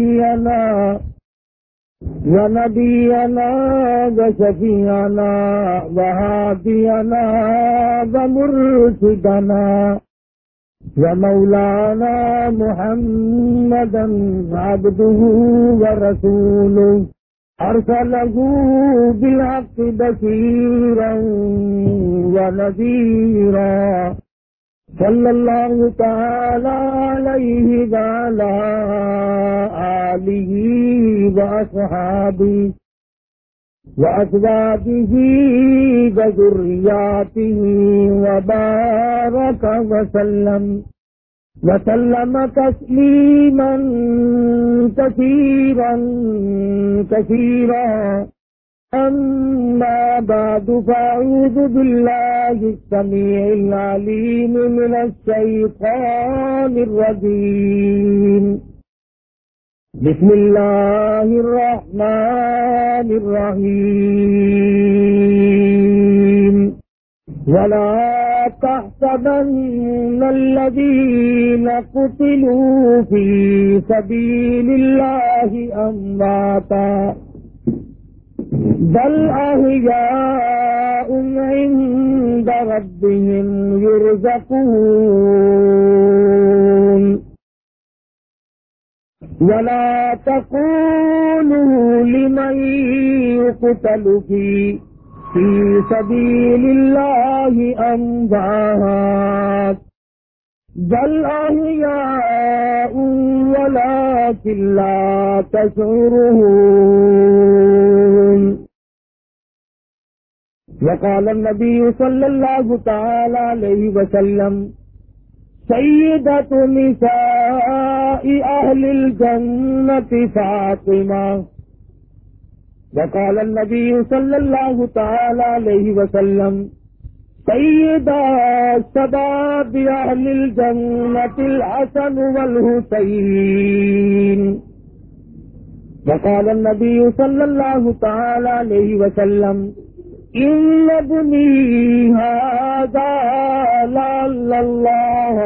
نبينا ونبينا وشفيعنا وهادينا ومرشدنا ومولانا محمدا عبده ورسوله. أرسله بالحق بشيرا ونذيرا. صلى الله تعالى عليه وعلى آله وأصحابه وأزواجه وذرياته وبارك وسلم. وسلم تسليما كثيرا كثيرا. أما بعد فأعوذ بالله السميع العليم من الشيطان الرجيم. بسم الله الرحمن الرحيم. ولا تحسبن الذين قتلوا في سبيل الله أمواتا. بل أهياء عند ربهم يرزقون. ولا تقولوا لمن يقتل في في سبيل الله أمضاهات بل أهياء ولكن لا تشعرون. وقال النبي صلى الله تعالى عليه وسلم، سيدة نساء أهل الجنة فاطمة. وقال النبي صلى الله تعالى عليه وسلم، سيدة شباب أهل الجنة الحسن والحسين. وقال النبي صلى الله تعالى عليه وسلم إن ابني هذا لعل الله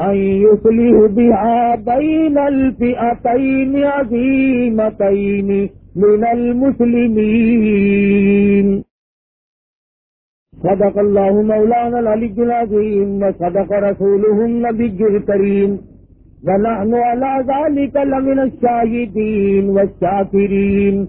أن يصلح بها بين الفئتين عظيمتين من المسلمين. صدق الله مولانا العلي العظيم وصدق رسوله النبي الكريم. ونحن على ذلك لمن الشاهدين والشاكرين.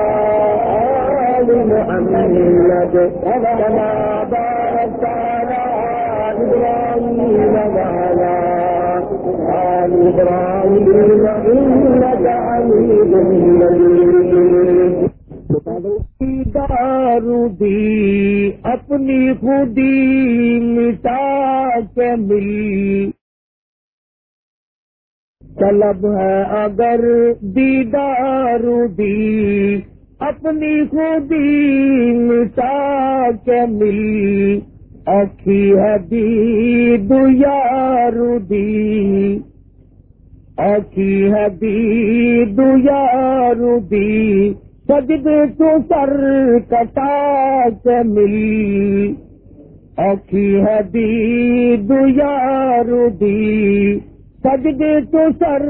محمد كما باركت على إبراهيم وعلى آل إبراهيم إنك حميد مجيد. دارو دی اپنی خودی مٹا کے ملی۔ طلب ہے اگر دیدار دی اپنی خودی مٹا کے ملی۔ اکھی ہے دید یار دی اکھی ہے دید یار دی سجد تو سر کٹا کے ملی۔ اکھی ہے دید یار دی سجد تو سر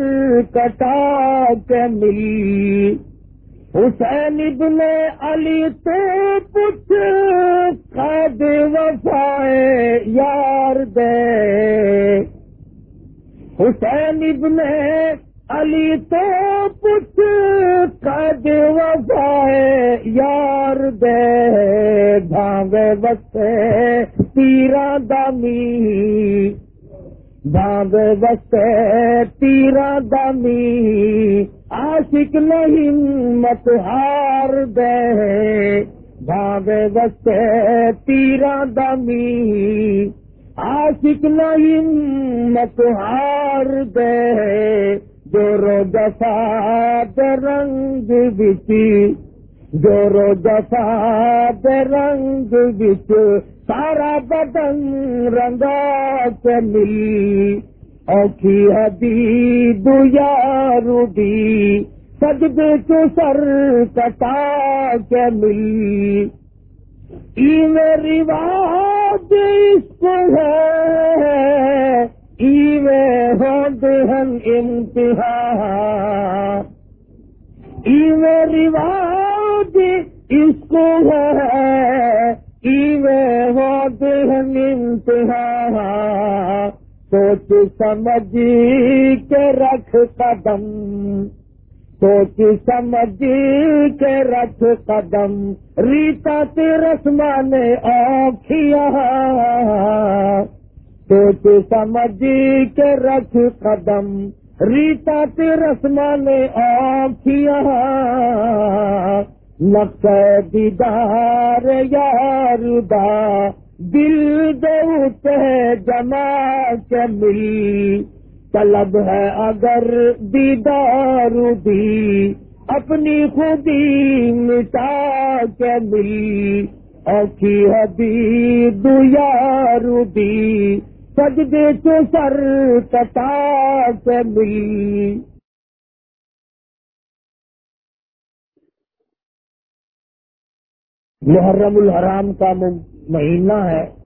کٹا کے ملی۔ حسین ابن علی تو پوچھ، قید وفائے یار دے۔ حسین ابن علی تو پوچھ، قید وفائے یار دے۔ بھانگے بسے تیرا دامی باغ بستے تیرا دمی عاشق نہیں مت ہار دے باغ بستے تیرا دمی عاشق نہیں مت ہار دے جو رو جفا رنگ بچی جو رو رنگ بچ سارا بدن رنگا چلی۔ اوکھی ہدی دو دی سجدے چو سر کٹا کے ملی۔ ای میری بات اس ہے ای میں ہو دہن امتحان ای میری بات اس کو ہے سوچ سمجھ کے رکھ قدم، سوچ سمجھ کے رکھ قدم، ریتا ترسمان اوکھیا سوچ سمجھ کے رکھ قدم، ریتا ترسمان اوکھیا نقص دیدار یار دا دل دے جمع کے مل طلب ہے اگر دیدار دی اپنی خودی مٹا کے مل اوکھی حدی دو یار دی سجدے چو سر کٹا کے مل محرم الحرام کا مہینہ ہے۔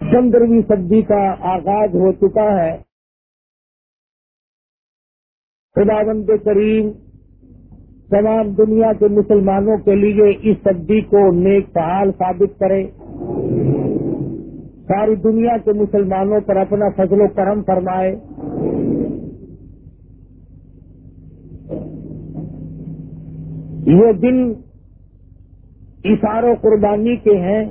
پندرہویں صدی کا آغاز ہو چکا ہے۔ خدا بند کریم تمام دنیا کے مسلمانوں کے لیے اس صدی کو نیک فعال ثابت کرے۔ ساری دنیا کے مسلمانوں پر اپنا فضل و کرم فرمائے۔ یہ دن اشار و قربانی کے ہیں۔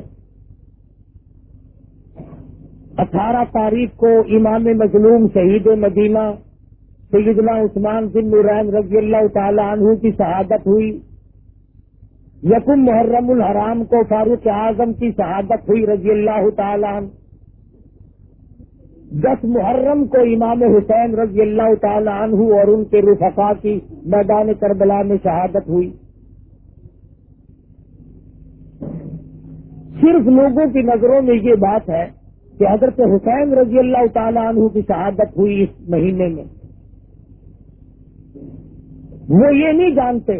اٹھارہ تاریخ کو امام مظلوم شہید مدینہ سیدنا عثمان بن نورین رضی اللہ تعالی عنہ کی شہادت ہوئی۔ یقم محرم الحرام کو فاروق اعظم کی شہادت ہوئی رضی اللہ تعالی عنہ۔ دس محرم کو امام حسین رضی اللہ تعالی عنہ اور ان کے رفقا کی میدان کربلا میں شہادت ہوئی۔ صرف لوگوں کی نظروں میں یہ بات ہے کہ حضرت حسین رضی اللہ تعالیٰ عنہ کی شہادت ہوئی اس مہینے میں۔ وہ یہ نہیں جانتے۔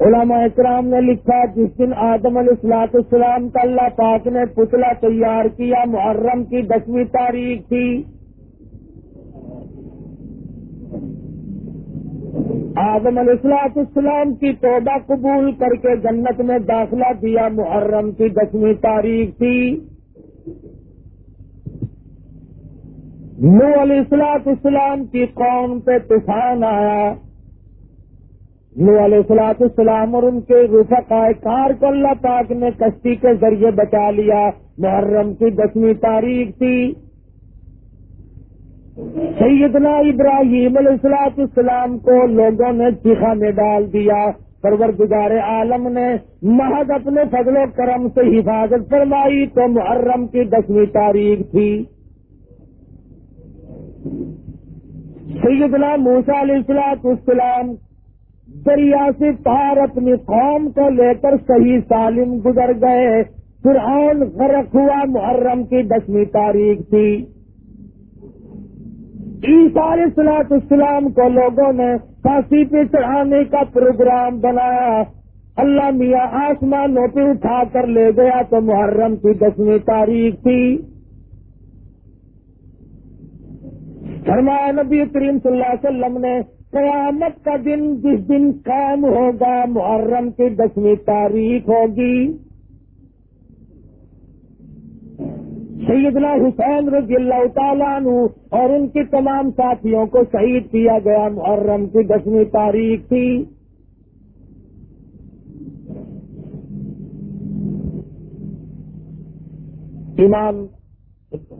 علماء اکرام نے لکھا جس دن آدم علیہ السلاط السلام کا اللہ پاک نے پتلا تیار کیا، محرم کی دسویں تاریخ تھی۔ آدم علیہ السلاط کی توبہ قبول کر کے جنت میں داخلہ دیا محرم کی دسویں تاریخ تھی۔ نو علیہ السلاط اسلام کی قوم پہ طوفان آیا۔ نو علیہ السلاط اسلام اور ان کے رفقائے کار کو اللہ پاک نے کشتی کے ذریعے بچا لیا۔ محرم کی دسویں تاریخ تھی۔ سیدنا ابراہیم علیہ السلاط اسلام کو لوگوں نے چیخا میں ڈال دیا۔ پرور عالم نے محض اپنے فضل و کرم سے حفاظت فرمائی تو محرم کی دسویں تاریخ تھی۔ سیدنا موسا علیہ السلاط اسلام دریا سے پار اپنی قوم کو لے کر صحیح سالم گزر گئے۔ فرعون غرق ہوا، محرم کی دسویں تاریخ تھی۔ عیسیٰ سلاط اسلام کو لوگوں نے پھانسی پہ چڑھانے کا پروگرام بنایا۔ اللہ میاں آسمانوں پہ اٹھا کر لے گیا تو محرم کی دسویں تاریخ تھی۔ فرمایا نبی کریم صلی اللہ علیہ وسلم نے، قیامت کا دن جس دن قائم ہوگا، محرم کی دسویں تاریخ ہوگی۔ سیدنا حسین رضی اللہ تعالیٰ عنہ اور ان کے تمام ساتھیوں کو شہید کیا گیا محرم کی دسویں تاریخ تھی امام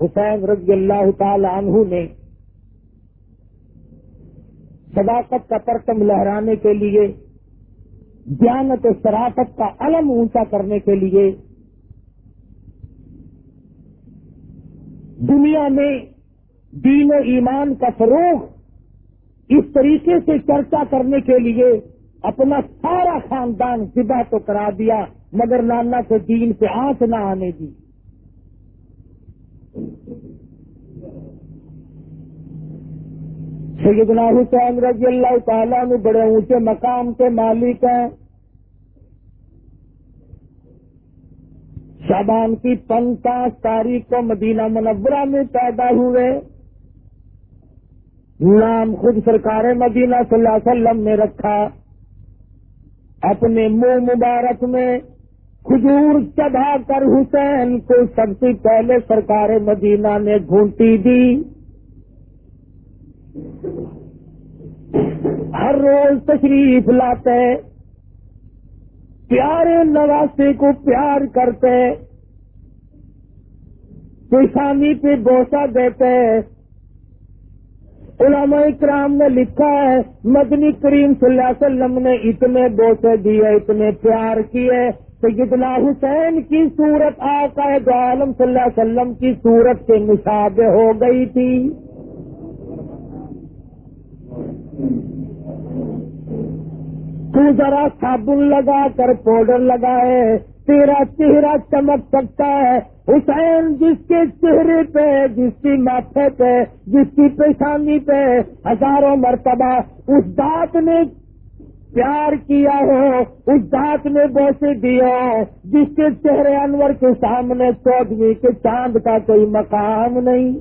حسین رضی اللہ تعالی عنہ نے صداقت کا پرتم لہرانے کے لیے، جانت و شرافت کا علم اونچا کرنے کے لیے دنیا میں دین و ایمان کا فروغ اس طریقے سے چرچا کرنے کے لیے اپنا سارا خاندان ذبح تو کرا دیا، مگر نانا سے دین سے آنکھ نہ آنے دی۔ سیدنا حسین رضی اللہ تعالیٰ میں بڑے اونچے مقام کے مالک ہیں۔ شابان کی پنچاس تاریخ کو مدینہ منورہ میں پیدا ہوئے۔ نام خود سرکار مدینہ صلی اللہ علیہ وسلم نے رکھا۔ اپنے منہ مبارک میں کھجور چڑھا کر حسین کو سب سے پہلے سرکار مدینہ نے گھونٹی دی۔ ہر روز تشریف لاتے۔ پیارے نواسے کو پیار کرتے پیشانی پہ بوسا دیتے علماء اکرام نے لکھا ہے، مدنی کریم صلی اللہ علیہ وسلم نے اتنے بوسے دیے، اتنے پیار کیے۔ سیدنا حسین کی صورت آقا دو عالم صلی اللہ علیہ وسلم کی صورت کے مشابہ ہو گئی تھی۔ تو ذرا صابن لگا کر پاؤڈر لگائے، تیرا چہرہ چمک سکتا ہے۔ حسین جس کے چہرے پہ، جس کی ماتھے پہ، جس کی پیشانی پہ ہزاروں مرتبہ اس دانت نے پیار کیا ہو، اس دانت نے بوسے دیا جس کے چہرے انور کے سامنے چودھری کے چاند کا کوئی مقام نہیں۔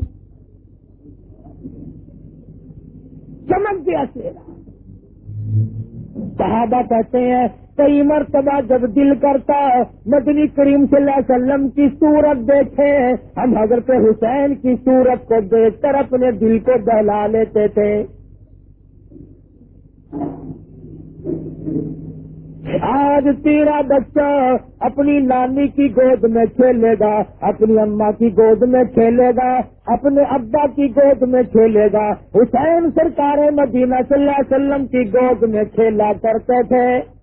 چمک گیا چہرہ۔ صحابہ کہتے ہیں، کئی مرتبہ جب دل کرتا ہے مدنی کریم صلی اللہ علیہ وسلم کی صورت دیکھے، ہم حضرت حسین کی صورت کو دیکھ کر اپنے دل کو دہلا لیتے تھے۔ آج تیرا بچہ اپنی نانی کی گود میں کھیلے گا، اپنی اما کی گود میں کھیلے گا، اپنے ابا کی گود میں کھیلے گا۔ حسین سرکار مدینہ صلی اللہ علیہ وسلم کی گود میں کھیلا کرتے تھے۔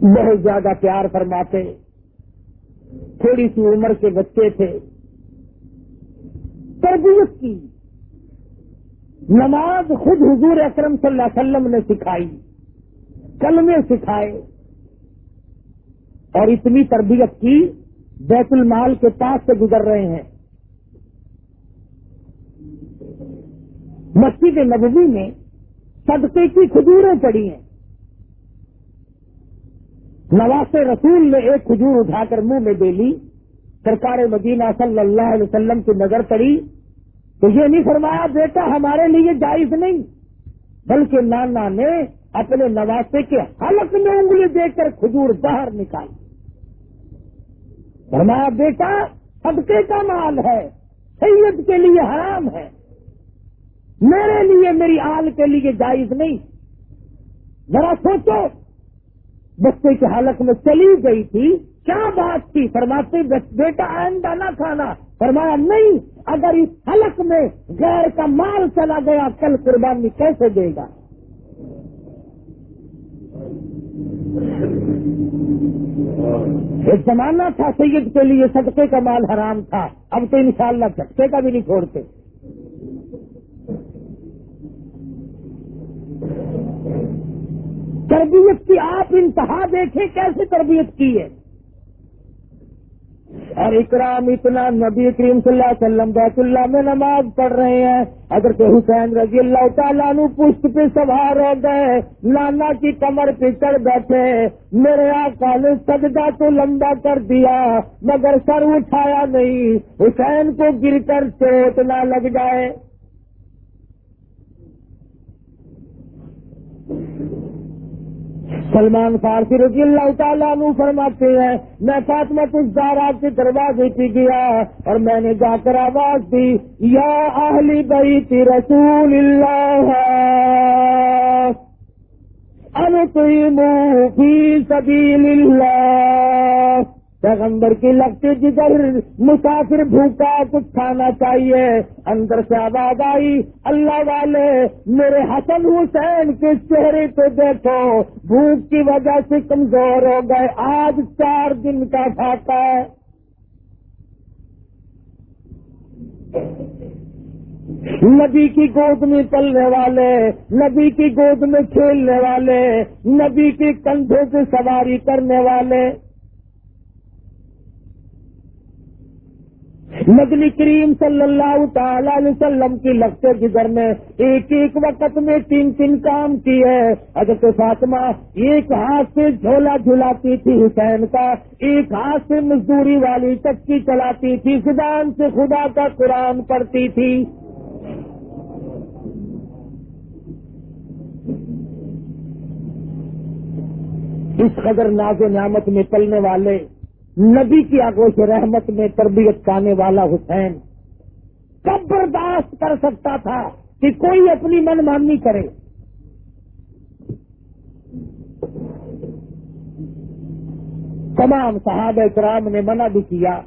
بہت زیادہ پیار فرماتے، تھوڑی سی عمر کے بچے تھے۔ تربیت کی۔ نماز خود حضور اکرم صلی اللہ علیہ وسلم نے سکھائی، کلمے سکھائے اور اتنی تربیت کی بیت المال کے پاس سے گزر رہے ہیں۔ مسجد نبوی میں صدقے کی کھجوریں پڑی ہیں۔ نواز رسول نے ایک کھجور اٹھا کر منہ میں دے لی سرکار مدینہ صلی اللہ علیہ وسلم کی نظر پڑی۔ تو یہ نہیں فرمایا بیٹا ہمارے لیے جائز نہیں، بلکہ نانا نے اپنے نواسے کے حلق میں انگلی دیکھ کر کھجور باہر نکالی۔ فرمایا بیٹا، صدقے کا مال ہے، سید کے لیے حرام ہے، میرے لیے، میری آل کے لیے جائز نہیں۔ ذرا سوچو، بچے کے حلق میں چلی گئی تھی، کیا بات تھی؟ فرماتے، بیٹا آئندہ نہ کھانا۔ فرمایا، نہیں اگر اس حلق میں غیر کا مال چلا گیا، کل قربانی کیسے دے گا؟ ایک زمانہ تھا سید کے لیے صدقے کا مال حرام تھا، اب تو انشاءاللہ شاء کا بھی نہیں چھوڑتے۔ تربیت کی آپ انتہا دیکھیں کیسے تربیت کی ہے؟ اور اکرام اتنا نبی کریم صلی اللہ علیہ وسلم بیت اللہ میں نماز پڑھ رہے ہیں۔ اگر تو حسین رضی اللہ تعالیٰ نو پشت پہ سوار ہو گئے۔ نانا کی کمر پہ چڑھ بیٹھے۔ میرے آقا نے سجدہ تو لمبا کر دیا، مگر سر اٹھایا نہیں۔ حسین کو گر کر چوٹ نہ لگ جائے۔ سلمان فارسی رضی اللہ تعالیٰ عنہ فرماتے ہیں، میں فاطمہ کچھ آپ کے دروازے پہ گیا اور میں نے جا کر آواز دی، یا اہلی بیت رسول اللہ ان فی سبیل اللہ۔ پیغمبر کی لگتی جدھر مسافر بھوکا، کچھ کھانا چاہیے۔ اندر سے آواز آئی، اللہ والے، میرے حسن حسین کے چہرے پہ دیکھو، بھوک کی وجہ سے کمزور ہو گئے۔ آج چار دن کا کھاتا ہے۔ نبی کی گود میں چلنے والے، نبی کی گود میں کھیلنے والے، نبی کے کندھے سے سواری کرنے والے۔ مدنی کریم صلی اللہ تعالی علیہ وسلم کی لگتے جگر میں ایک ایک وقت میں تین تین کام کیے حضرت فاطمہ ایک ہاتھ سے جھولا جھلاتی تھی حسین کا، ایک ہاتھ سے مزدوری والی چکی چلاتی تھی، زبان سے خدا کا قرآن پڑھتی تھی۔ اس قدر ناز و نعمت میں پلنے والے نبی کی آگوش رحمت میں تربیت پانے والا حسین کب برداشت کر سکتا تھا کہ کوئی اپنی من مانی کرے۔ تمام صحابہ کرام نے منع بھی کیا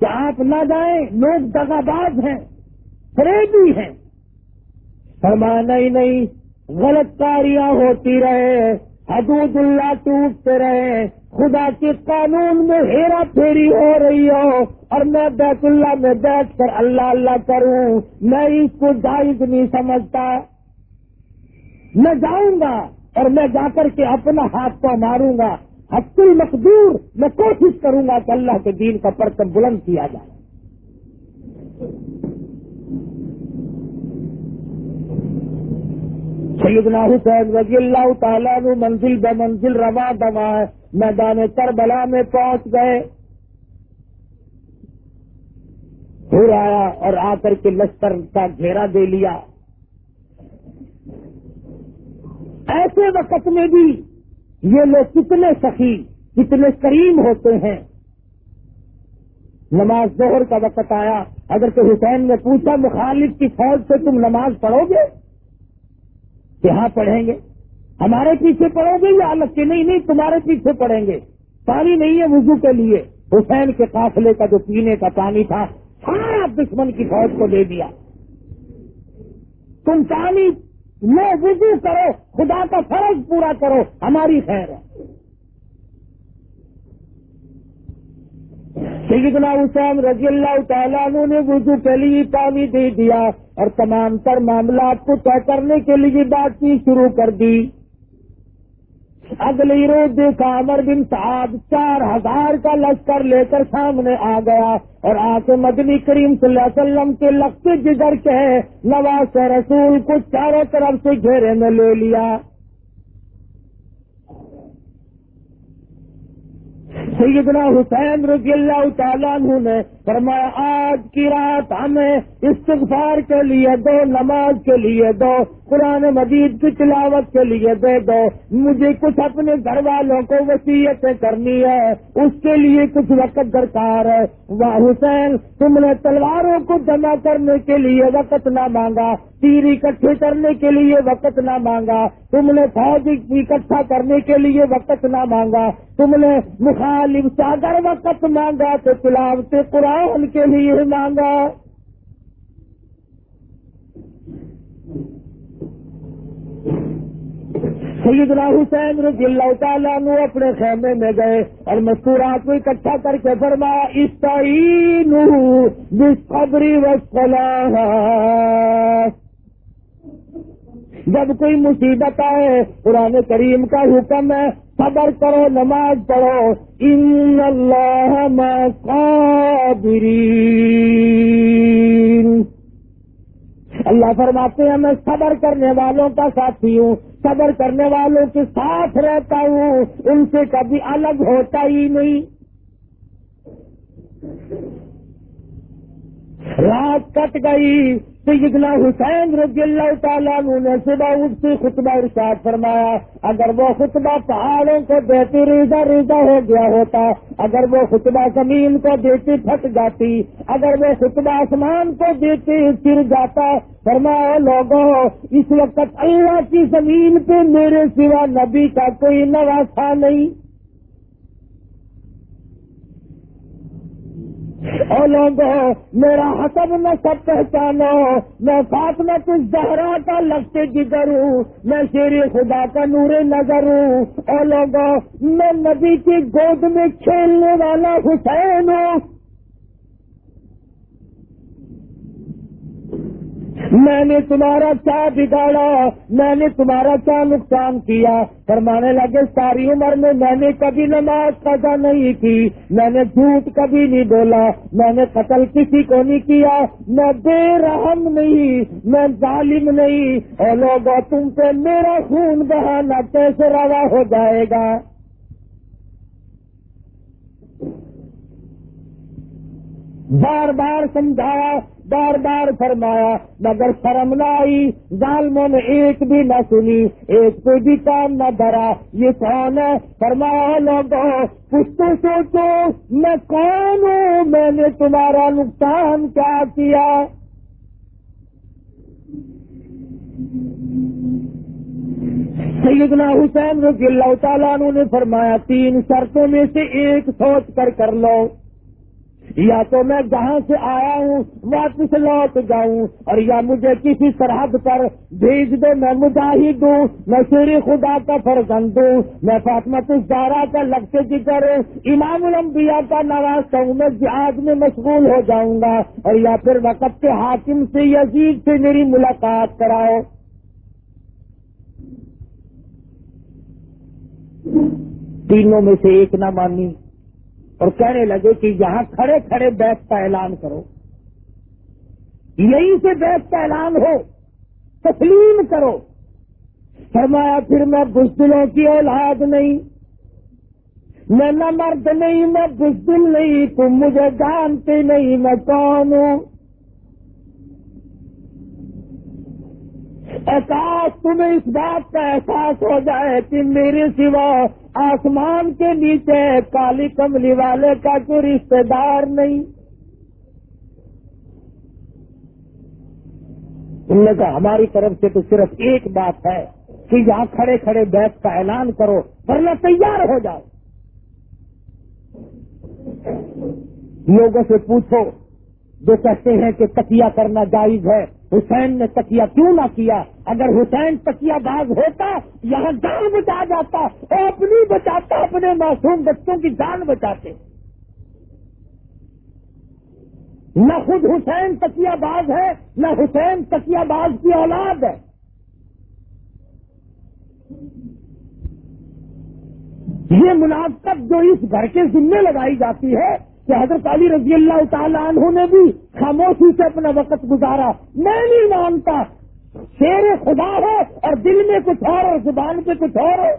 کہ آپ نہ جائیں، لوگ دگا باز ہیں، فریبی ہیں۔ فرمایا، نہیں نہیں، غلط کاریاں ہوتی رہے۔ حدود اللہ ٹوٹتے رہے خدا کے قانون میں ہیرا پھیری ہو رہی ہو۔ اور میں بیت اللہ میں بیٹھ کر اللہ اللہ کروں۔ میں اس کو جائز نہیں سمجھتا۔ میں جاؤں گا اور میں جا کر کے اپنا ہاتھ کو ماروں گا۔ حق المقدور میں کوشش کروں گا کہ اللہ کے دین کا پرچم بلند کیا جائے۔ سیدنا حسین رضی اللہ تعالیٰ نے منزل بے منزل روا دوا میدان کربلا میں پہنچ گئے۔ پھر آیا اور آ کر کے لشکر کا گھیرا دے لیا۔ ایسے وقت میں بھی یہ لوگ کتنے سخی، کتنے کریم ہوتے ہیں۔ نماز ظہر کا وقت آیا اگر تو حسین نے پوچھا، مخالف کی فوج سے تم نماز پڑھو گے؟ یہاں پڑھیں گے؟ ہمارے پیچھے پڑھو گے یا الگ کے نہیں نہیں، تمہارے پیچھے پڑھیں گے۔ پانی نہیں ہے وضو کے لیے۔ حسین کے قافلے کا جو پینے کا پانی تھا، سارا دشمن کی فوج کو دے دیا۔ تم پانی لو، وضو کرو، خدا کا فرض پورا کرو، ہماری خیر ہے۔ سیدنا حسین رضی اللہ تعالیٰ نے وضو کے لیے پانی دے دیا اور تمام تر معاملات کو طے کرنے کے لیے بات چیت شروع کر دی۔ اگلی روز دیکھا امر بن صاحب چار ہزار کا لشکر لے کر سامنے آ گیا اور آ کے مدنی کریم صلی اللہ علیہ وسلم کے لگتے جگر کے نواز رسول کو چاروں طرف سے گھیرے میں لے لیا۔ سیدنا حسین رضی اللہ تعالیٰ عنہ نے فرمایا آج کی رات ہمیں استغفار کے لیے دو، نماز کے لیے دو، قرآن مجید کی تلاوت کے لیے دے دو۔ مجھے کچھ اپنے گھر والوں کو وسیعتیں کرنی ہے، اس کے لیے کچھ وقت درکار ہے۔ وہ حسین، تم نے تلواروں کو جمع کرنے کے لیے وقت نہ مانگا تیر اکٹھے کرنے کے لیے وقت نہ مانگا۔ تم نے فوج اکٹھا کرنے کے لیے وقت نہ مانگا۔ تم نے مخالف سے اگر وقت مانگا، تو تلاوت قرآن کے لیے مانگا۔ سیدنا حسین رضی اللہ تعالیٰ نے اپنے خیمے میں گئے اور مستورات کو اکٹھا کر کے فرمایا استعین قبری وسلا جب کوئی مصیبت آئے، قرآن کریم کا حکم ہے صبر کرو، نماز پڑھو۔ ان اللہ قابرین اللہ فرماتے ہیں، میں صبر کرنے والوں کا ساتھی ہوں۔ صبر کرنے والوں کے ساتھ رہتا ہوں۔ ان سے کبھی الگ ہوتا ہی نہیں۔ رات کٹ گئی۔ سیدنا حسین رضی اللہ تعالیٰ نے صبح اٹھ سے خطبہ ارشاد فرمایا، اگر وہ خطبہ پہاڑوں کو دیتی ریزا ریزا ہو گیا ہوتا، اگر وہ خطبہ زمین کو دیتی پھٹ جاتی، اگر وہ خطبہ آسمان کو دیتی گر جاتا، فرمایا، لوگوں، اس وقت اللہ کی زمین پہ میرے سوا نبی کا کوئی نواسا نہیں۔ او لوگوں میرا حسب میں سب پہچانو میں فاطمہ کچھ زہرا کا لگتے جگر ہوں، میں شیر خدا کا نور نظر ہوں۔ اور لوگوں میں نبی کی گود میں کھیلنے والا حسین ہوں۔ میں نے تمہارا کیا بگاڑا، میں نے تمہارا کیا نقصان کیا؟ فرمانے لگے، ساری عمر میں میں نے کبھی نماز قضا نہیں کی، میں نے جھوٹ کبھی نہیں بولا، میں نے قتل کسی کو نہیں کیا، میں بے رحم نہیں، میں ظالم نہیں۔ اور لوگ تم پہ میرا خون بہانا کیسے روا ہو جائے گا؟ بار بار سمجھایا بار بار فرمایا، مگر شرم نہ آئی ظالموں نے ایک بھی نہ سنی، ایک کوئی بھی کام نہ دھرا، یہ کون ہے؟ فرمایا لوگوں کچھ تو سوچو، میں کون ہوں؟ میں نے تمہارا نقصان کیا کیا؟ سیدنا حسین رضی اللہ تعالیٰ نے فرمایا، تین شرطوں میں سے ایک سوچ کر کر لو۔ یا تو میں جہاں سے آیا ہوں، واپس لوٹ جاؤں، اور یا مجھے کسی سرحد پر بھیج دو، میں مجاہد ہوں، میں شیر خدا کا فرزند دوں میں فاطمت الزارا کا لگتے جگر امام الانبیاء کا نواز ہوں، میں جہاز میں مشغول ہو جاؤں گا، اور یا پھر وقت کے حاکم سے یزید سے میری ملاقات کراؤ۔ تینوں میں سے ایک نہ مانی۔ اور کہنے لگے کہ یہاں کھڑے کھڑے بیت کا اعلان کرو۔ یہیں سے بیت کا اعلان ہو، تسلیم کرو۔ فرمایا، پھر میں بزدلوں کی اولاد نہیں، میں نہ مرد نہیں، میں بزدل نہیں، تم مجھے جانتے نہیں، میں کون ہوں؟ احساس تمہیں اس بات کا احساس ہو جائے کہ میرے سوا آسمان کے نیچے کالی کملی والے کا کوئی رشتے دار نہیں۔ ان نے کہا ہماری طرف سے تو صرف ایک بات ہے کہ یہاں کھڑے کھڑے بیت کا اعلان کرو، ورنہ تیار ہو جاؤ۔ لوگوں سے پوچھو، جو کہتے ہیں کہ تکیا کرنا جائز ہے حسین نے تکیا کیوں نہ کیا؟ اگر حسین تکیا باز ہوتا، یہاں جان بچا جاتا اور اپنی بچاتا، اپنے معصوم بچوں کی جان بچاتے۔ نہ خود حسین تکیا باز ہے، نہ حسین تکیا باز کی اولاد ہے۔ یہ منافقت جو اس گھر کے ذمے لگائی جاتی ہے کہ حضرت علی رضی اللہ تعالیٰ عنہ نے بھی خاموشی سے اپنا وقت گزارا۔ میں نہیں مانتا۔ شیر خدا ہو اور دل میں کچھ اور ہو زبان پہ کچھ اور ہو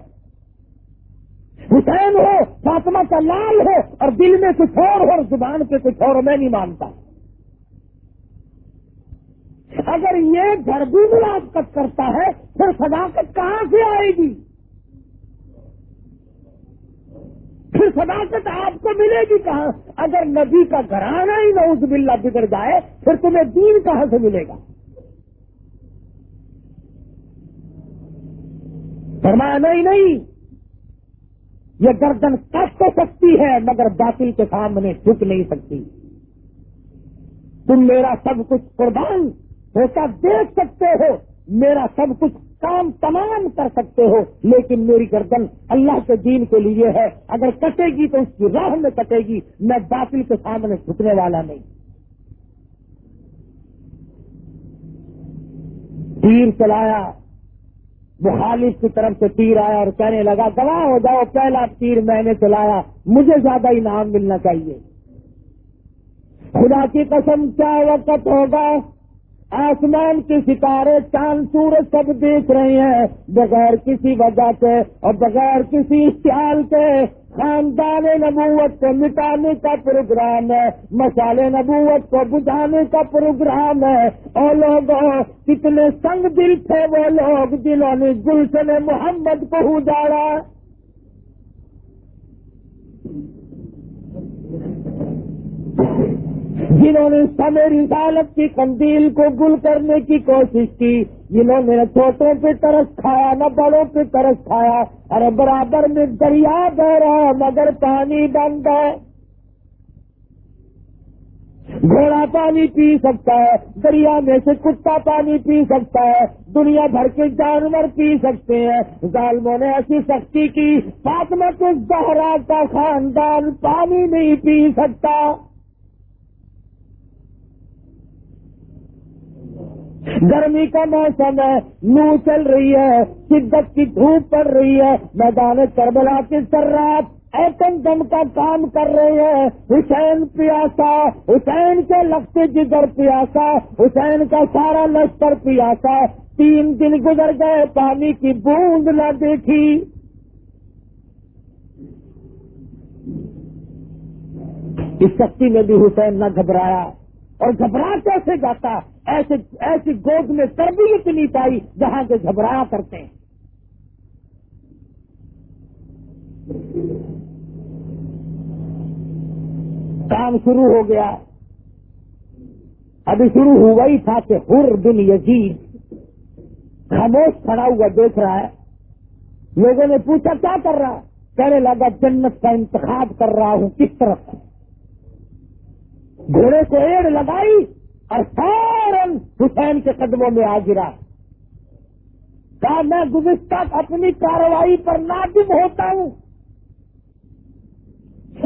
حسین ہو، فاطمہ کا لال ہو اور دل میں کچھ اور ہو اور زبان پہ کچھ اور، میں نہیں مانتا۔ اگر یہ گھر بھی ملاقت کرتا ہے، پھر صداقت کہاں سے آئے گی؟ پھر صداقت آپ کو ملے گی کہاں؟ اگر نبی کا گھرانا ہی نوز بلّہ بگڑ جائے، پھر تمہیں دین کہاں سے ملے گا؟ فرمایا، نہیں نہیں، یہ گردن کٹ تو سکتی ہے مگر باطل کے سامنے جھک نہیں سکتی؟ تم میرا سب کچھ قربان ہوتا دیکھ سکتے ہو، میرا سب کچھ کام تمام کر سکتے ہو، لیکن میری گردن اللہ کے دین کے لیے ہے۔ اگر کٹے گی تو اس کی راہ میں کٹے گی، میں باطل کے سامنے جھکنے والا نہیں۔ تیر چلایا، مخالف کی طرف سے تیر آیا اور کہنے لگا، گواہ ہو جاؤ، پہلا تیر میں نے چلایا، مجھے زیادہ انعام ملنا چاہیے۔ خدا کی قسم، کیا وقت ہوگا؟ آسمان کے ستارے چاند سورج سب دیکھ رہے ہیں۔ بغیر کسی وجہ کے اور بغیر کسی خیال کے خاندان نبوت کو مٹانے کا پروگرام ہے۔ مسالے نبوت کو بجھانے کا پروگرام ہے۔ اور لوگ کتنے سنگ دل تھے وہ لوگ جنہوں نے گلشن محمد کو اجاڑا۔ جنہوں نے سمے رسالت کی قندیل کو گل کرنے کی کوشش کی، جنہوں نے چھوٹوں پہ ترس کھایا، نہ بڑوں پہ ترس کھایا اور برابر میں دریا بہ رہا مگر پانی بند ہے۔ گھوڑا پانی پی سکتا ہے، دریا میں سے کتا پانی پی سکتا ہے، دنیا بھر کے جانور پی سکتے ہیں۔ ظالموں نے ایسی سختی کی، فاطمہ کے زہرا کا خاندان پانی نہیں پی سکتا۔ گرمی کا موسم ہے، لو چل رہی ہے، شدت کی دھوپ پڑ رہی ہے، میدان کربلا کی سرات ایٹم دم کا کام کر رہے ہیں حسین پیاسا، حسین کے لگتے جگر پیاسا، حسین کا سارا لشکر پیاسا۔ تین دن گزر گئے، پانی کی بوند نہ دیکھی۔ اس شکتی میں بھی حسین نہ گھبرایا اور گھبرا کیسے جاتا؟ ایسے، ایسی گود میں تربیت نہیں پائی جہاں کے گھبرایا کرتے ہیں۔ کام شروع ہو گیا۔ ابھی شروع ہوا ہی تھا کہ ہر دن یزید خاموش کھڑا ہوا دیکھ رہا ہے۔ لوگوں نے پوچھا، کیا کر رہا ہے؟ کہنے لگا، جنت کا انتخاب کر رہا ہوں، کس طرف؟ گھوڑے کو ایڑ لگائی۔ اور فوراً حسین کے قدموں میں آ گرا۔ کہا، میں گزشتہ اپنی کاروائی پر نادم ہوتا ہوں۔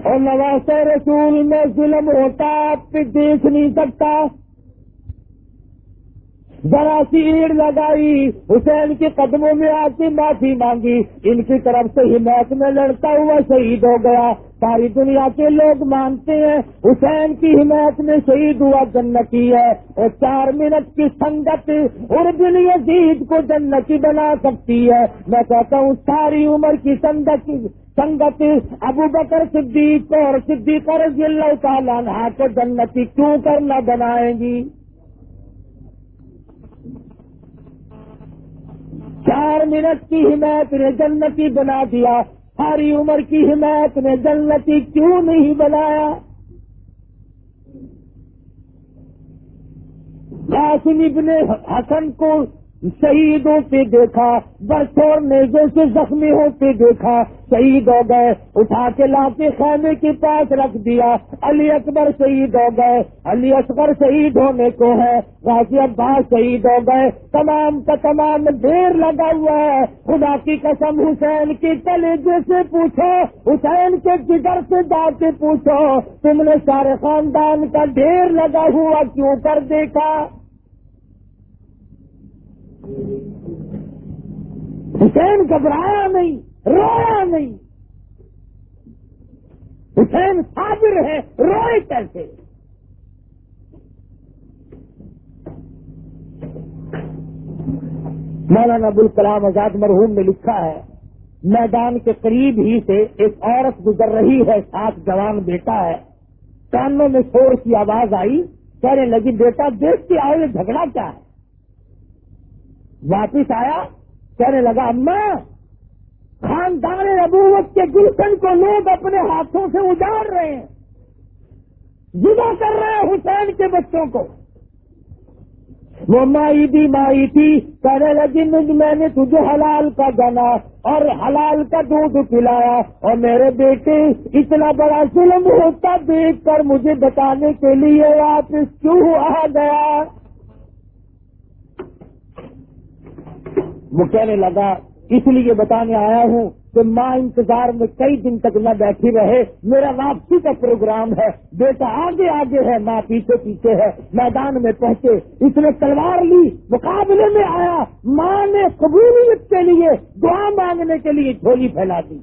اور نواز رسول میں ظلم ہوتا آپ پہ دیکھ نہیں سکتا۔ ذرا سی ایڑ لگائی، حسین کے قدموں میں آ کے معافی مانگی۔ ان کی طرف سے حمایت میں لڑتا ہوا شہید ہو گیا۔ ساری دنیا کے لوگ مانتے ہیں۔ حسین کی حمایت میں شہید ہوا جنتی ہے۔ اور چار منٹ کی سنگت اور دل یزید کو جنتی بنا سکتی ہے۔ میں کہتا ہوں، ساری عمر کی سنگت سنگت ابو بکر صدیق اور صدیق رضی اللہ تعالیٰ کو جنتی کیوں کر نہ بنائیں گی؟ چار منٹ کی حمایت نے جنتی بنا دیا۔ ساری عمر کی حمایت نے جنتی کیوں نہیں بنایا؟ قاسم ابن حسن کو شہید ہوتے دیکھا برسور نیزوں سے زخمی ہوتے دیکھا۔ شہید ہو گئے، اٹھا کے لا کے خیمے کے پاس رکھ دیا۔ علی اکبر شہید ہو گئے۔ علی اکبر شہید ہونے کو ہے۔ غازی عباس شہید ہو گئے۔ تمام کا تمام ڈھیر لگا ہوا ہے۔ خدا کی قسم، حسین کی کلیجے سے پوچھو۔ حسین کے جگر سے جا کے پوچھو۔ تم نے سارے خاندان کا ڈھیر لگا ہوا کیوں کر دیکھا؟ حسین گھبرایا نہیں، رویا نہیں۔ حسین صابر ہے، روئے کیسے؟ مولانا ابو الکلام آزاد مرحوم نے لکھا ہے، میدان کے قریب ہی سے ایک عورت گزر رہی ہے، ساتھ جوان بیٹا ہے۔ کانوں میں شور کی آواز آئی، کہنے لگی، بیٹا دیکھ کے آئے جھگڑا کیا ہے؟ واپس آیا، کہنے لگا، اما، خاندان ابوت کے گلشن کو لوگ اپنے ہاتھوں سے اجاڑ رہے ہیں۔ جدا کر رہے ہیں حسین کے بچوں کو۔ وہ مائی بھی مائی تھی، کہنے لگی میں نے تجھے حلال کا گنا اور حلال کا دودھ پلایا اور میرے بیٹے اتنا بڑا ظلم ہوتا دیکھ کر مجھے بتانے کے لیے واپس کیوں آ گیا؟ وہ کہنے لگا، اس لیے بتانے آیا ہوں کہ ماں انتظار میں کئی دن تک نہ بیٹھی رہے، میرا واپسی کا پروگرام ہے، بیٹا آگے آگے ہے، ماں پیچھے پیچھے ہے، میدان میں پہنچے، اس نے تلوار لی، مقابلے میں آیا، ماں نے قبولیت کے لیے، دعا مانگنے کے لیے جھولی پھیلا دی۔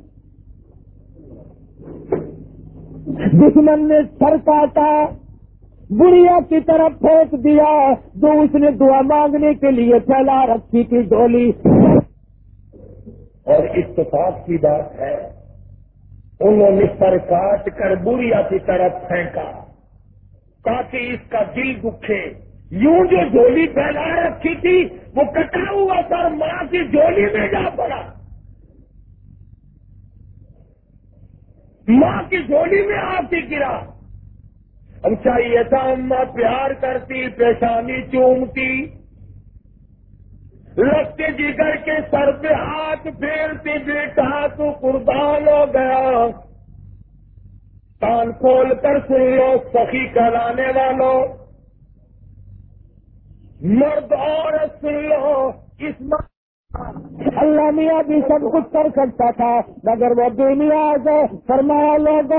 دشمن نے سر کاٹا بڑھیا کی طرف پھینک دیا جو اس نے دعا مانگنے کے لیے پھیلا رکھی تھی ڈولی۔ اور اتفاق کی بات ہے، انہوں نے سر کاٹ کر بڑھیا کی طرف پھینکا، تاکہ اس کا دل دکھے۔ یوں جو جھولی پھیلا رکھی تھی، وہ کٹا ہوا سر ماں کی جھولی میں جا پڑا۔ ماں کی جھولی میں آ کے گرا۔ چاہیے تھا اما پیار کرتی، پیشانی چومتی۔ لگتے جگر کے سر پہ ہاتھ پھیرتی، بیٹا تو قربان ہو گیا۔ کان کھول کر سن لو سخی کرانے والوں مرد اور سن لو اس مرد اللہ میاں بھی سب کچھ کر سکتا تھا، مگر وہ دنیا سے فرمایا لوگ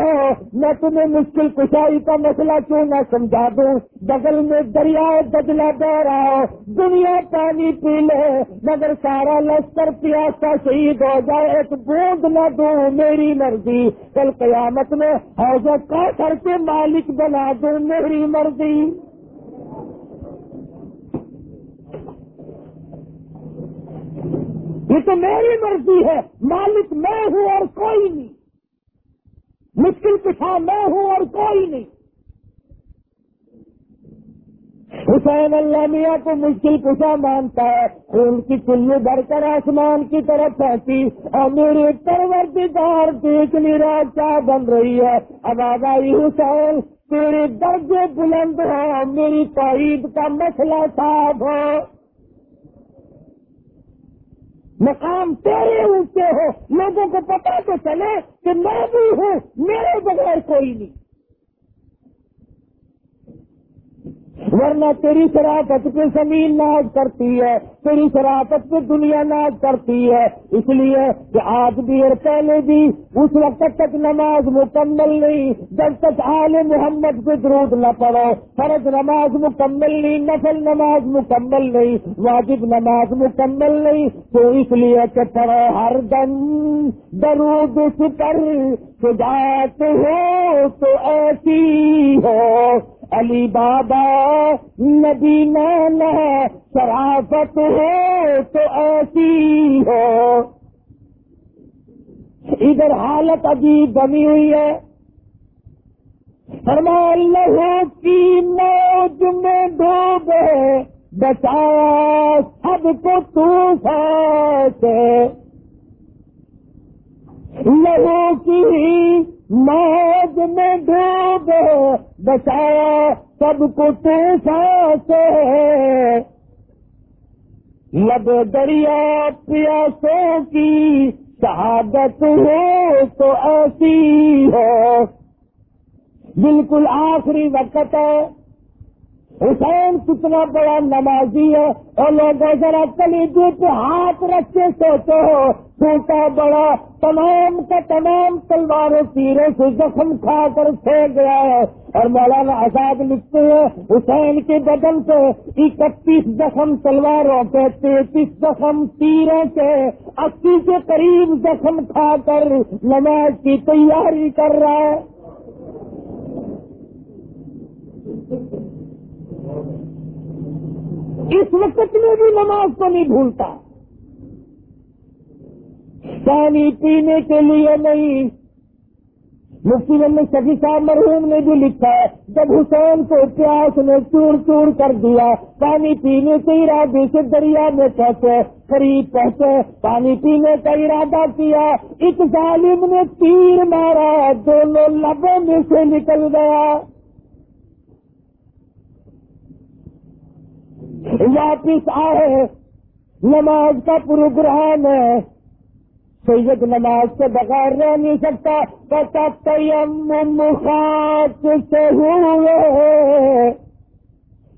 میں تمہیں مشکل کشائی کا مسئلہ کیوں نہ سمجھا دوں؟ بغل میں دریا بدلا دے رہا دنیا پانی پی لے، مگر سارا لشکر پیاسا شہید ہو جائے، ایک بوند نہ دوں میری مرضی۔ کل قیامت میں حوض کا کر کے مالک بنا دوں میری مرضی۔ یہ تو میری مرضی ہے، مالک میں ہوں اور کوئی نہیں۔ مشکل کشا میں ہوں اور کوئی نہیں۔ حسین اللہ میاں کو مشکل کشا مانتا ہے ان کی کلو بھر کر آسمان کی طرف پہنچی اور میرے پروردگار دیکھ لی رات کیا بن رہی ہے۔ اب آگاہی حسین، تیرے درجے بلند ہو میری تعید کا مسئلہ صاف ہو۔ مقام تیرے اونچے ہو، لوگوں کو پتا تو چلے کہ میں بھی ہوں، میرے بغیر کوئی نہیں۔ ورنہ تیری شرافت پہ زمین ناز کرتی ہے، تیری شرافت پہ دنیا ناز کرتی ہے۔ اس لیے کہ آج بھی اور پہلے بھی اس وقت تک نماز مکمل نہیں، جب تک آل محمد پہ درود نہ پڑو فرض نماز مکمل نہیں، نفل نماز مکمل نہیں، واجب نماز مکمل نہیں۔ تو اس لیے کہ پڑھو ہر دم درود کر جات ہو تو ایسی ہو۔ علی بابا، نبی نانا، شرافت ہو تو ایسی ہو۔ ادھر حالت عجیب بنی ہوئی ہے۔ فرمان لہو کی موج میں ڈوبے، بچایا سب کو تو لہو کی موج میں ڈوبے بچایا سب کچھ سے۔ لب دریا پیاسوں کی شہادت ہو تو ایسی ہو۔ بالکل آخری وقت ہے۔ حسین کتنا بڑا نمازی ہے اور لوگوں ذرا کلی پہ ہاتھ رکھے سوچو۔ ہو چھوٹا بڑا تمام کا تمام تلواروں، تیروں سے زخم کھا کر سو گیا ہے۔ اور مولانا آزاد لکھتے ہیں، حسین کے بدن سے اکتیس زخم تلواروں کے تینتیس زخم تیروں کے اسی کے قریب زخم کھا کر نماز کی تیاری کر رہا ہے۔ اس وقت میں بھی نماز کو نہیں بھولتا۔ پانی پینے کے لیے نہیں۔ مفتی محمد شفیع صاحب مرحوم نے بھی لکھا ہے، جب حسین کو پیاس نے چور چور کر دیا، پانی پینے کے ارادے سے دریا میں پہنچے قریب پہنچے، پانی پینے کا ارادہ کیا۔ ایک ظالم نے تیر مارا، دونوں لبوں میں سے نکل گیا۔ واپس آئے، نماز کا پروگرام ہے۔ سید نماز کے بغیر رہ نہیں سکتا پتا تیم خاک سے ہوئے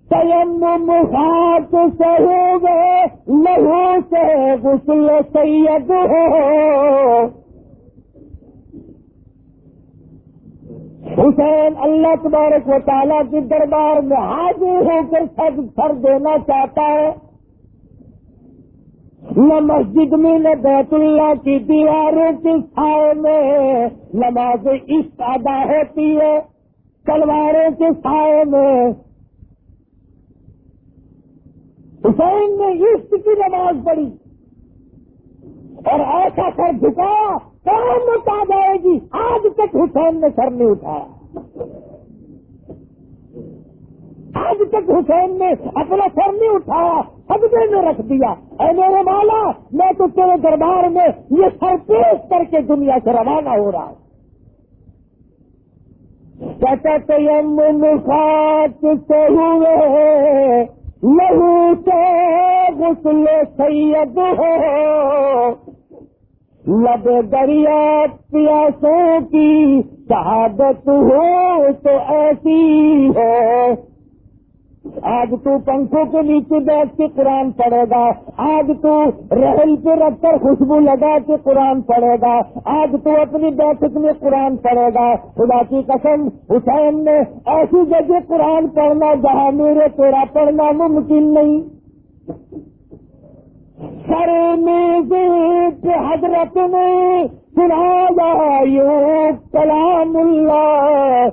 تیم خاک سے ہوئے لہو سے غسل سید ہو۔ حسین اللہ تبارک و تعالیٰ کے دربار میں حاضر ہو کر سب سر دینا چاہتا ہے۔ نہ مسجد میں، نہ بیت اللہ کی دیواروں کے سائے میں نماز عشق ادا ہوتی ہے۔ تلواروں کے سائے میں۔ حسین نے عشق کی نماز پڑھی۔ اور ایسا سر جھکایا مت آ جائے گی آج تک حسین نے سر نہیں اٹھایا۔ آج تک حسین نے اپنا سر نہیں اٹھایا سبزے میں رکھ دیا۔ اے میرے والا میں تو تیرے دربار میں یہ سر پیش کر کے دنیا سے روانہ ہو رہا ہوں۔ سے ہوئے لہو سے غسل سید ہو لب دریا پیاسوں کی شہادت ہو تو ایسی ہے۔ آج تو پنکھوں کے نیچے بیٹھ کے قرآن پڑھے گا۔ آج تو رحل پہ رکھ کر خوشبو لگا کے قرآن پڑھے گا۔ آج تو اپنی بیٹھک میں قرآن پڑھے گا۔ خدا کی قسم، حسین نے ایسی جگہ قرآن پڑھنا جہاں میرے تیرا پڑھنا ممکن نہیں۔ سر میں حضرت نے سنایا، یہ کلام اللہ۔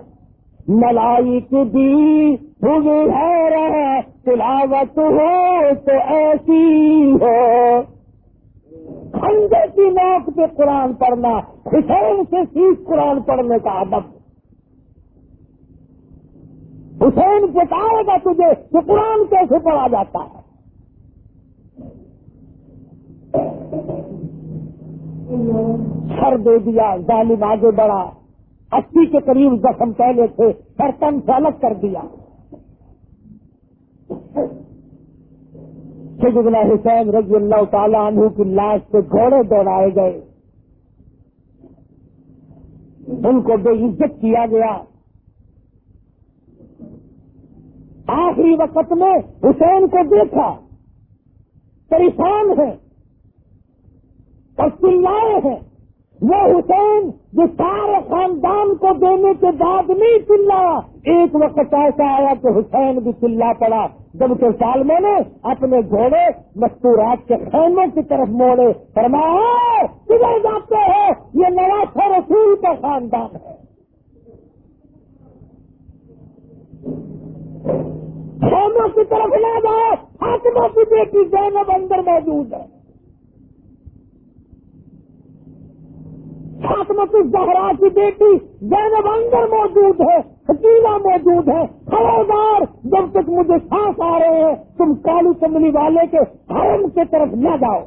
ملائک بھی ہے رہا تلاوت ہو تو ایسی ہو۔ کھنڈے کی نوک پہ قرآن پڑھنا، حسین سے سیکھ قرآن پڑھنے کا ادب۔ حسین بتائے گا تجھے کہ قرآن کیسے پڑھا جاتا ہے؟ سر دے دیا، ظالم آگے بڑھا۔ اسی کے قریب زخم پہلے تھے، برتن سے الگ کر دیا۔ سیدنا حسین رضی اللہ تعالیٰ عنہ کی لاش پہ گھوڑے دوڑائے گئے۔ ان کو بے عزت کیا گیا۔ آخری وقت میں حسین کو دیکھا، پریشان ہے۔ اور چلائے ہیں۔ وہ حسین جو سارے خاندان کو دینے کے بعد نہیں چلایا ایک وقت ایسا آیا کہ حسین بھی چلا پڑا۔ جبکہ سالموں نے اپنے گھوڑے مستورات کے خیموں کی طرف موڑے۔ فرمایا، کدھر جاتے ہیں یہ نواز رسول کا خاندان ہے۔ خیموں کی طرف لے جاؤ، فاطمہ کی بیٹی زینب اندر موجود ہے۔ فاطمت زہرا کی بیٹی زینب اندر موجود ہے حکیلا موجود ہے۔ خبردار، جب تک مجھے سانس آ رہے ہیں، تم کالی کملی والے کے حرم کی طرف نہ جاؤ۔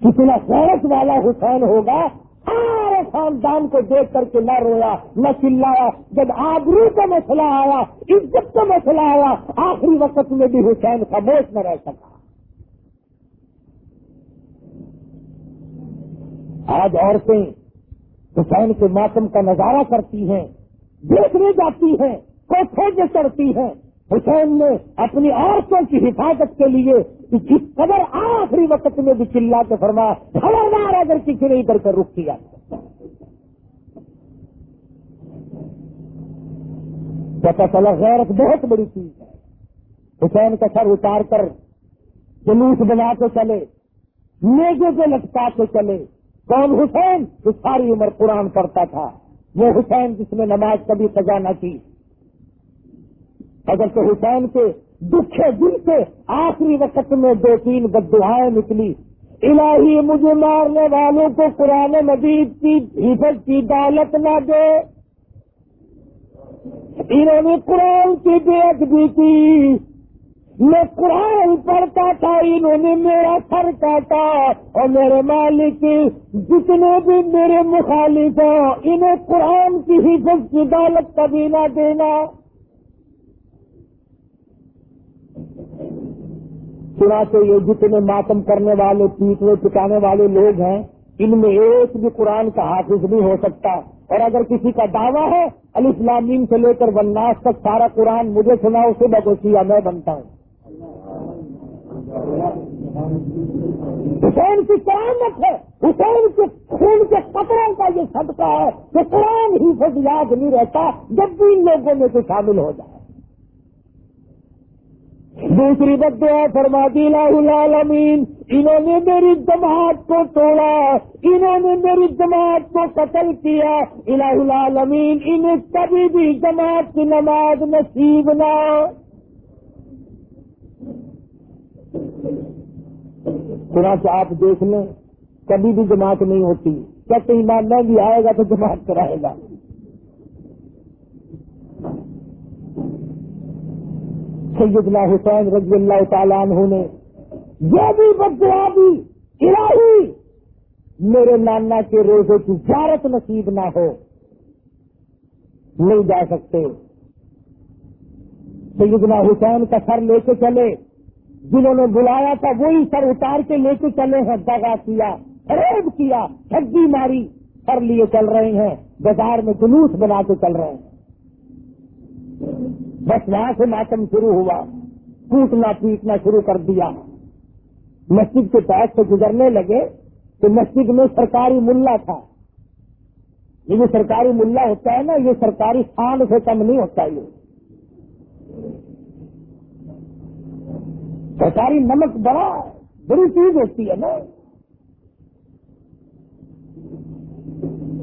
کتنا سہرت والا حسین ہوگا۔ سارے خاندان کو دیکھ کر کے نہ رویا، نہ چلایا۔ جب آبرو کا مسئلہ آیا، عزت کا مسئلہ آیا، آخری وقت میں بھی حسین خاموش نہ رہ سکا۔ آج عورتیں حسین کے ماتم کا نظارہ کرتی ہیں، دیکھنے جاتی ہیں، کوٹھے سے چڑھتی ہیں۔ حسین نے اپنی عورتوں کی حفاظت کے لیے جس قدر آخری وقت میں بھی چلا کے فرما خبردار اگر کسی نے ادھر کر رخ کیا۔ پتا چلا غیرت بہت بڑی چیز ہے۔ حسین کا سر اتار کر جلوس بنا کے چلے میگے کے لٹکا کے چلے۔ کون حسین جو ساری عمر قرآن پڑھتا تھا۔ وہ حسین جس نے نماز کبھی سجا نہ کی۔ اگر تو حسین کے دکھے دل سے آخری وقت میں دو تین بدوائیں نکلی۔ الہی مجھے مارنے والوں کو قرآن مجید کی حفظ کی دولت نہ دے۔ انہوں نے قرآن کی بیت بھی کی۔ میں قرآن پڑھتا تھا، انہوں نے میرا سر کاٹا اور میرے مالک جتنے بھی میرے مخالف ہیں، انہیں قرآن کی حفظ کی دولت کبھی نہ دینا۔ چنانچہ یہ جتنے ماتم کرنے والے، پیٹنے پکانے والے لوگ ہیں، ان میں ایک بھی قرآن کا حافظ نہیں ہو سکتا۔ اور اگر کسی کا دعویٰ ہے علی اسلامین سے لے کر وناس تک سارا قرآن مجھے سنا اسے بگوشیا میں بنتا ہوں۔ حسین کی کرامت ہے۔ حسین کے خون کے قطروں کا یہ صدقہ ہے کہ قرآن ہی سے یاد نہیں رہتا جب بھی ان لوگوں میں سے شامل ہو جائے۔ دوسری بد فرما دی العالمین، انہوں نے میری جماعت کو توڑا، انہوں نے میری جماعت کو قتل کیا۔ الہ العالمین، انہیں کبھی بھی جماعت کی نماز نصیب نہ چنانچہ آپ دیکھ لیں، کبھی بھی جماعت نہیں ہوتی۔ کہتے ایمان نہ بھی آئے گا تو جماعت کرائے گا۔ سیدنا حسین رضی اللہ تعالیٰ عنہ نے جو بھی بدوا دی الہی، میرے نانا کے روزے کی زیارت نصیب نہ ہو، نہیں جا سکتے۔ سیدنا حسین کا سر لے کے چلے۔ جنہوں نے بلایا تھا، وہی سر اتار کے لے کے چلے ہیں دگا کیا فریب کیا ٹھگی ماری، سر لیے چل رہے ہیں، بازار میں جلوس بنا کے چل رہے ہیں۔ بس وہاں سے ماتم شروع ہوا ٹوٹنا پیٹنا شروع کر دیا۔ مسجد کے پاس سے گزرنے لگے تو مسجد میں سرکاری ملا تھا۔ یہ جو سرکاری ملا ہوتا ہے نا، یہ سرکاری خان سے کم نہیں ہوتا یہ۔ سرکاری نمک بڑا بڑی چیز ہوتی ہے نا۔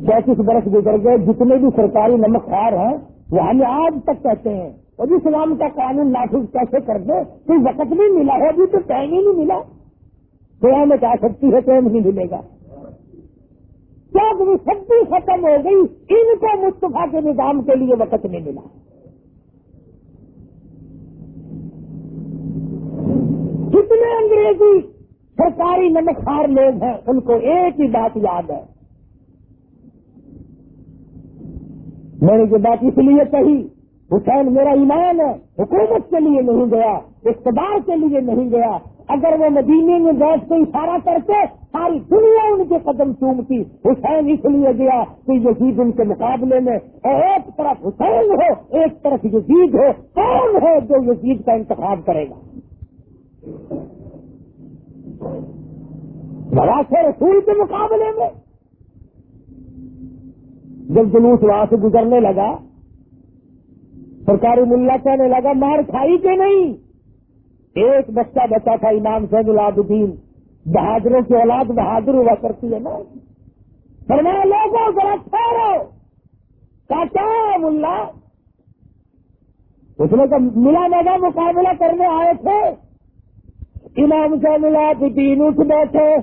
پینتیس برس گزر گئے، جتنے بھی سرکاری نمک خار ہیں وہ ہمیں آج تک کہتے ہیں اور اسلام کا قانون نافذ کیسے کر دے کوئی وقت نہیں ملا ہے، ابھی تو ٹائم ہی نہیں ملا۔ تو ہمیں کہہ سکتی ہے، ٹائم نہیں ملے گا۔ کیا سبھی ختم ہو گئی؟ ان کو مصطفیٰ کے نظام کے لیے وقت نہیں ملا۔ جتنے انگریزی سرکاری نمکار لوگ ہیں، ان کو ایک ہی بات یاد ہے۔ میں نے یہ بات اس لیے کہی، حسین میرا ایمان ہے، حکومت کے لیے نہیں گیا، اقتدار کے لیے نہیں گیا۔ اگر وہ مدینے میں بیٹھ کے اشارہ کرتے، ساری دنیا ان کے قدم چومتی۔ حسین اس لیے گیا کہ یزید ان کے مقابلے میں اور ایک طرف حسین ہو، ایک طرف یزید ہو۔ کون ہے جو یزید کا انتخاب کرے گا؟ سے رسول کے مقابلے میں جب جلوس وہاں سے گزرنے لگا، سرکاری ملا کہنے لگا، مار کھائی کے نہیں؟ ایک بچہ بچا تھا امام سید العابدین، بہادروں کی اولاد بہادر ہوا کرتی ہے نا۔ فرمایا، لوگوں، ذرا ٹھہرو۔ کیا ملا؟ اس نے تو ملا میگا مقابلہ کرنے آئے تھے۔ امام سید العابدین اٹھ بیٹھے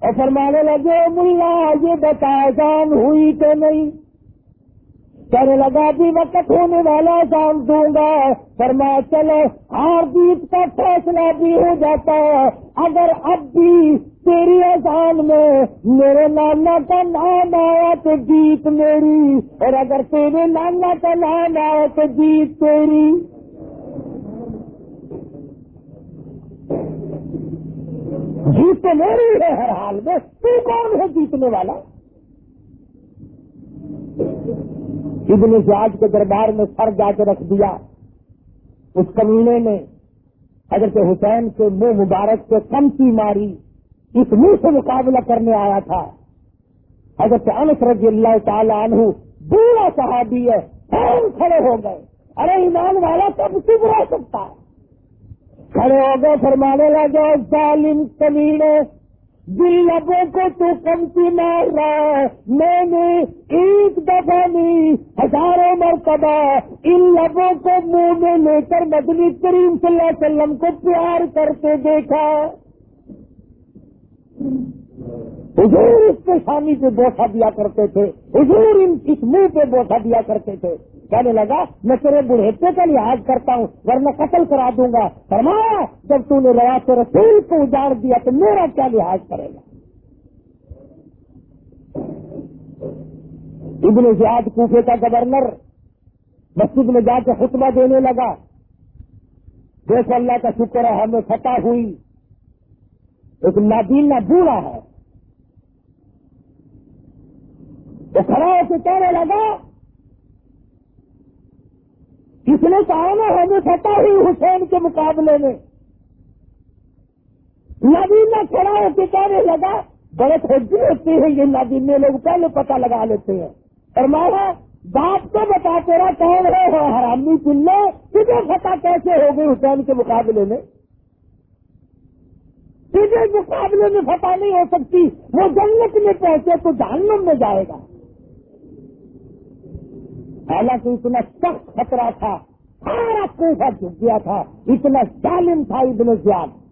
اور فرمانے لگے، ملا، یہ بتا جان ہوئی تو نہیں۔ کہنے لگا جی بھی وقت ہونے والا جان دوں گا۔ فرما، چلو ہار جیت کا فیصلہ بھی ہو جاتا ہے۔ اگر اب بھی تیری اذان میں میرے نانا کا نام آیا تو جیت میری، اور اگر تیرے نانا کا نام آیا تو جیت تیری۔ جیت تو میری ہے ہر حال میں، تو کون ہے جیتنے والا؟ ابن زیاد کے دربار میں سر جا کے رکھ دیا۔ اس کمینے نے حضرت حسین کے منہ مبارک سے کمتی ماری۔ اس منہ سے مقابلہ کرنے آیا تھا۔ حضرت انس رضی اللہ تعالیٰ عنہ بوڑھا صحابی ہے کھڑے ہو گئے؟ ارے ایمان والا سب چپ رہ سکتا ہے؟ کھڑے ہو گئے، فرمانے لگے ظالم کمینے جن لبوں کو تو کمتی مار رہا ہے۔ میں نے ایک دفعہ نہیں ہزاروں مرتبہ ان لبوں کو منہ میں لے کر مدنی کریم صلی اللہ علیہ وسلم کو پیار کرتے دیکھا۔ حضور اس کے شامی پہ بوسا دیا کرتے تھے۔ حضور ان اس منہ پہ بوسا دیا کرتے تھے۔ کہنے لگا، میں تیرے بڑھےپے کا لحاظ کرتا ہوں، ورنہ قتل کرا دوں گا۔ فرمایا، جب تو نے روا سے رسول کو اجاڑ دیا تو میرا کیا لحاظ کرے گا؟ ابن زیاد کوفے کا گورنر مسجد میں جا کے خطبہ دینے لگا۔ جیسے اللہ کا شکر ہے، ہمیں فتح ہوئی۔ ایک نابینا بوڑھا ہے۔ وہ کھڑا ہو کے کہنے لگا کس نے کہا نا ہمیں فتح ہوئی حسین کے مقابلے میں۔ نابینا کھڑا ہو کے کہنے لگا، بڑے خوشی ہوتے ہیں یہ نابینے لوگ پہلے پتہ لگا لیتے ہیں۔ اور مارا باپ کو بتا تیرا کون ہے حرامی پلے تجھے فتح کیسے ہو گئی حسین کے مقابلے میں؟ تجھے مقابلے میں فتح نہیں ہو سکتی، وہ جنت میں پہنچے تو جہنم میں جائے گا۔ حالانکہ اتنا سخت خطرہ تھا، سارا کوفہ جھک گیا تھا، اتنا ظالم تھا ابن زیاد۔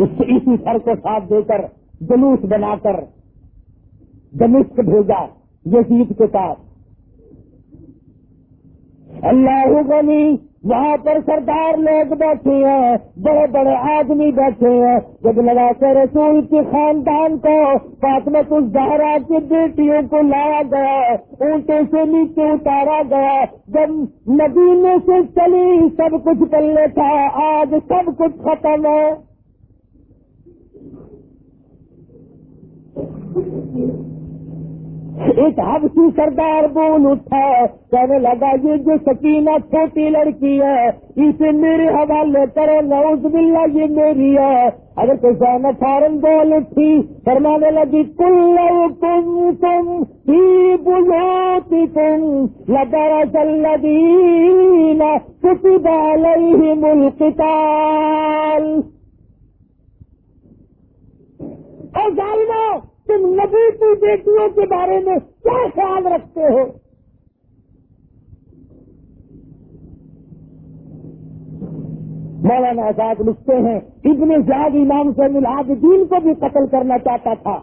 اسی سر کو ساتھ دے کر جلوس بنا کر دمشق بھیجا، یزید کے ساتھ اللہ غنی، وہاں پر سردار لوگ بیٹھے ہیں، بڑے بڑے آدمی بیٹھے ہیں۔ جب لگا کر رسول کے خاندان کو فاطمت الزہرا کی بیٹیوں کو لایا گیا اونٹے سے نیچے اتارا گیا، جب ندی سے چلی، سب کچھ پلے تھا، آج سب کچھ ختم ہے۔ ایک حبسی سردار بول اٹھا، کہنے لگا، یہ جو سکینہ چھوٹی لڑکی ہے، اسے میرے حوالے کرے نوز باللہ، یہ میری ہے۔ اگر کوئی زین فارن بول اٹھی، فرمانے لگی، کل تم تم ہی بجوتی تم لدر چلدین کتب علیہم القتال۔ اور ظالموں تم نبی کی بیٹیوں کے بارے میں کیا خیال رکھتے ہو؟ مولانا آزاد لکھتے ہیں، ابن زیاد امام سے العابدین کو بھی قتل کرنا چاہتا تھا۔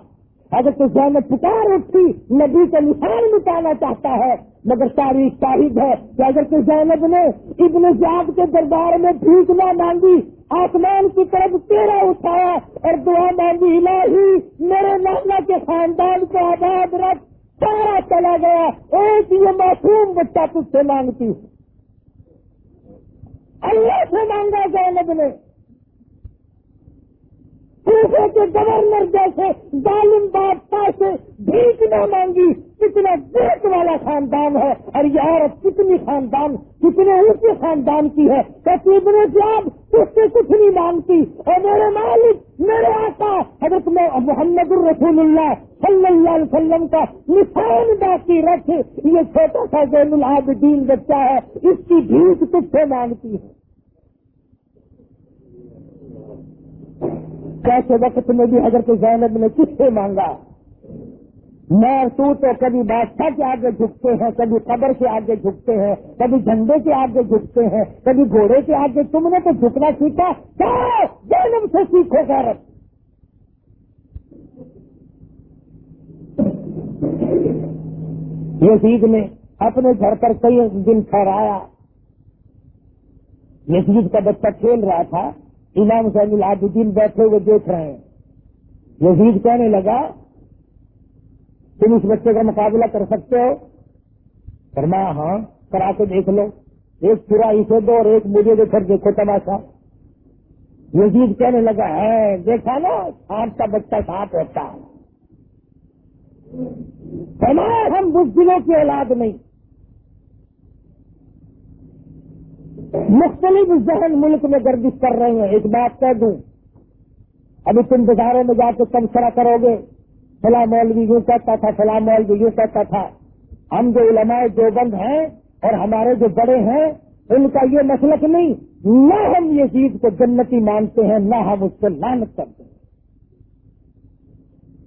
اگر تو زینب پکار اٹھتی، نبی کا نشان مٹانا چاہتا ہے۔ مگر تاریخ شاہد ہے کہ اگر زینب نے ابن زیاد کے دربار میں بھیک نہ مانگی، آسمان کی طرف تیرا اٹھایا اور دعا مانگی، الہی، میرے نانا کے خاندان کو آباد رکھ، سارا چلا گیا، ایک یہ معصوم بچہ تجھ سے مانگتی اللہ سے مانگا زینب نے۔ صوبے کے گورنر جیسے ظالم بادشاہ سے بھیک نہ مانگی، کتنا دیکھ والا خاندان ہے۔ اور یہ عورت کتنی خاندان، کتنے اونچے خاندان کی ہے۔ ابن جاب اس سے کچھ نہیں مانگتی۔ اور میرے مالک، میرے آقا، حضرت میں محمد الرسول اللہ صلی اللہ علیہ وسلم کا نشان باقی رکھ۔ یہ چھوٹا سا زین العابدین بچہ ہے، اس کی بھیک کچھ سے مانگتی ہے۔ کیسے وقت میں بھی حضرت زینب نے کس سے مانگا میں تو تو کبھی بادشاہ کے آگے جھکتے ہیں، کبھی قبر کے آگے جھکتے ہیں، کبھی جھنڈے کے آگے جھکتے ہیں، کبھی گھوڑے کے آگے تم نے تو جھکنا سیکھا کیا سے سیکھو غیرت۔ یزید نے اپنے گھر پر کئی دن ٹھہرایا۔ یزید کا بچہ کھیل رہا تھا۔ امام حسین العابدین بیٹھے ہوئے دیکھ رہے ہیں۔ یزید کہنے لگا، تم اس بچے کا مقابلہ کر سکتے ہو؟ فرمایا ہاں کرا کے دیکھ لو۔ ایک پورا اسے دو اور ایک مجھے دے کر دیکھو تماشا۔ یزید کہنے لگا، ہے، دیکھا نا، سانپ کا بچہ سانپ ہوتا ہے۔ فرمایا، ہم بزدلوں کی اولاد نہیں۔ مختلف ذہن ملک میں گردش کر رہے ہیں، ایک بات کہہ دوں۔ ابھی تم بازاروں میں جا کے تبصرہ کرو گے۔ فلاں مولوی یوں کہتا تھا، فلاں مولوی یوں کہتا تھا۔ ہم جو علماء جو بند ہیں اور ہمارے جو بڑے ہیں، ان کا یہ مسلک نہیں۔ نہ ہم یہ چیز کو جنتی مانتے ہیں، نہ ہم اس کو لانت کرتے ہیں۔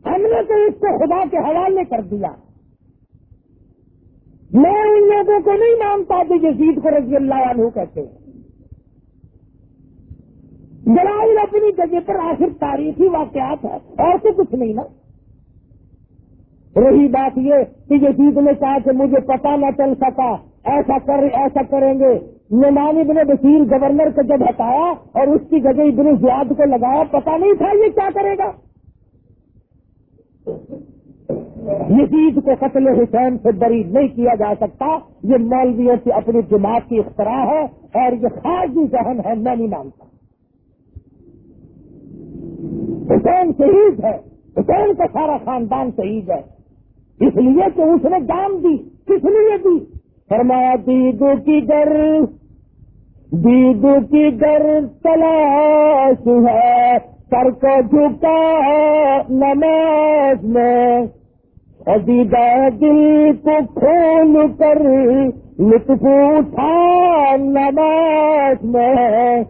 ہم نے تو اس کو خدا کے حوالے کر دیا۔ میں ان لوگوں کو نہیں مانتا کہ یزید کو رضی اللہ عنہ کہتے ہیں۔ جلال اپنی جگہ پر آخر تاریخی واقعات ہے اور تو کچھ نہیں نا۔ رہی بات یہ کہ یزید نے کہا کہ مجھے پتا نہ چل سکا، ایسا کر، ایسا کریں گے۔ نعمان ابن بشیر گورنر کو جب ہٹایا اور اس کی جگہ ابن زیاد کو لگایا پتا نہیں تھا یہ کیا کرے گا۔ یزید کو قتل حسین سے بری نہیں کیا جا سکتا۔ یہ مولویوں سے اپنی جماعت کی اختراع ہے اور یہ خارجی ذہن ہے، میں نہیں مانتا۔ حسین شہید ہے۔ حسین کا سارا خاندان شہید ہے۔ اس لیے کہ اس نے جان دی۔ کس لیے دی؟ فرمایا، دیدو کی گر، دیدو کی گر تلاش ہے۔ سر کو جھکا نماز میں۔ ادیدہ دل کو کھول کر لطف اٹھا نماز میں۔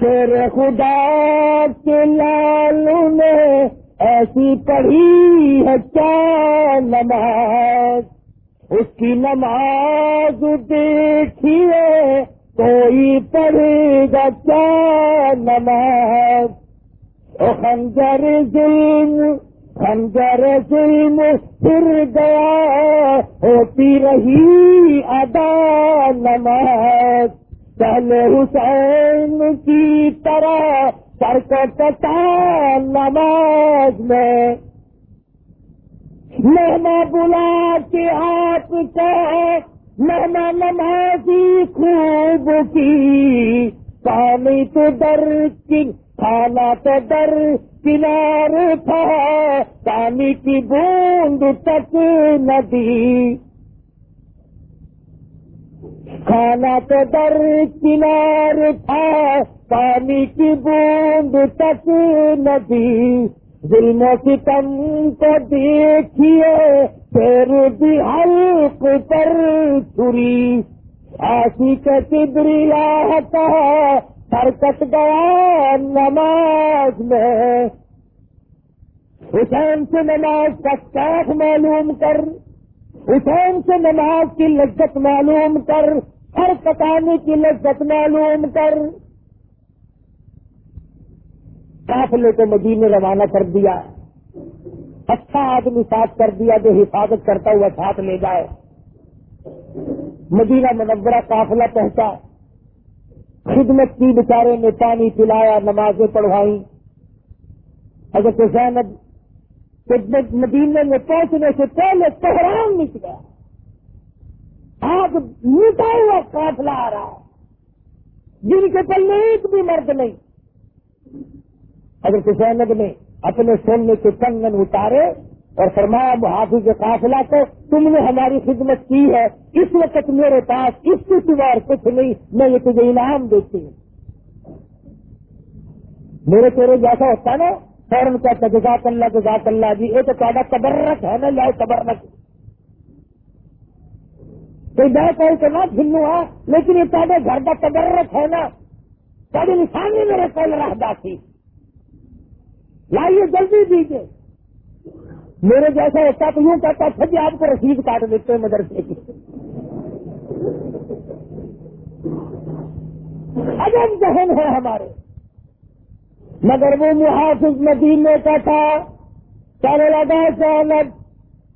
شیر خدا کے لالو نے ایسی پڑھی ہے کیا نماز؟ اس کی نماز دیکھیے، کوئی پڑھے گا کیا نماز؟ خنجر ظلم خنجر ظلم پھر گیا ہوتی رہی ادا نماز۔ پہلے حسین کی طرح سر کو کٹا نماز میں۔ مہما بلا کے آپ کو مہما نمازی خوب کی۔ پانی تو ڈر کی کھانا تو ڈر کنار تھا، پانی کی بوند تک ندی۔ کھانا تو در کنار تھا، پانی کی بوند تک ندی۔ ظلم و ستم کو دیکھیے، پھر بھی حلق پر چھری۔ آسی کے تبریا کا سرکت گیا نماز میں۔ حسین سے نماز کا کاٹ معلوم کر۔ حسین سے نماز کی لذت معلوم کر۔ ہر کٹانے کی لذت معلوم کر۔ قافلے کو مدینے روانہ کر دیا۔ اچھا آدمی ساتھ کر دیا جو حفاظت کرتا ہوا ساتھ لے جائے۔ مدینہ منورہ قافلہ پہنچا۔ خدمت کی بیچارے نے پانی پلایا، نمازیں پڑھوائی اگر تو زینب مدینے میں پہنچنے سے پہلے تہران نک گیا آگ مٹا ہوا قافلہ آ رہا ہے۔ جن کے پلے ایک بھی مرد نہیں۔ اگر زینب نے اپنے سونے کے کنگن اتارے۔ اور فرمایا محافظ کے قافلہ کو تم نے ہماری خدمت کی ہے، اس وقت میرے پاس اس کے سوا کچھ نہیں، میں یہ تجھے انعام دیتی ہوں۔ میرے تیرے جیسا ہوتا نا، فوراً کا جزاک اللہ جزاک اللہ جی یہ تو تھوڑا تبرک ہے نا یا تبرک۔ کوئی میں کہوں کہ نہ جھنو ہے ہاں، لیکن یہ تھوڑے گھر کا تبرک ہے نا۔ تھوڑی نشانی میرے کل رہتا تھی لائیے جلدی دیجیے میرے جیسا ہوتا تو یوں کہتا تھا جی آپ کو رسید کاٹ دیتے ہیں مدرسے کی۔ عجب ذہن ہے ہمارے۔ مگر وہ محافظ مدینے کا تھا۔ چلے لگا چانک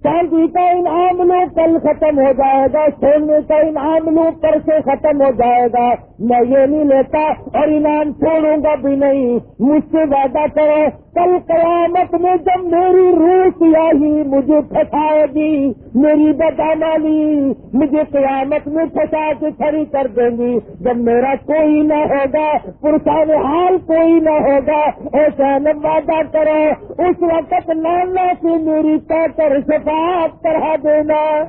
چاندی کا انعام لو کل ختم ہو جائے گا، سونے کا انعام لو کل سے ختم ہو جائے گا۔ میں یہ نہیں لیتا اور انعام چھوڑوں گا بھی نہیں۔ مجھ سے وعدہ کرو، کل قیامت میں جب میری روح سیاہی مجھے پھنسائے گی، میری بدامالی مجھے قیامت میں پھنسا کے کھڑی کر دیں گی۔ جب میرا کوئی نہ ہوگا، پرسان حال کوئی نہ ہوگا ایسا وعدہ کرو، اس وقت نانا سے میری کر سکتا کرا دینا۔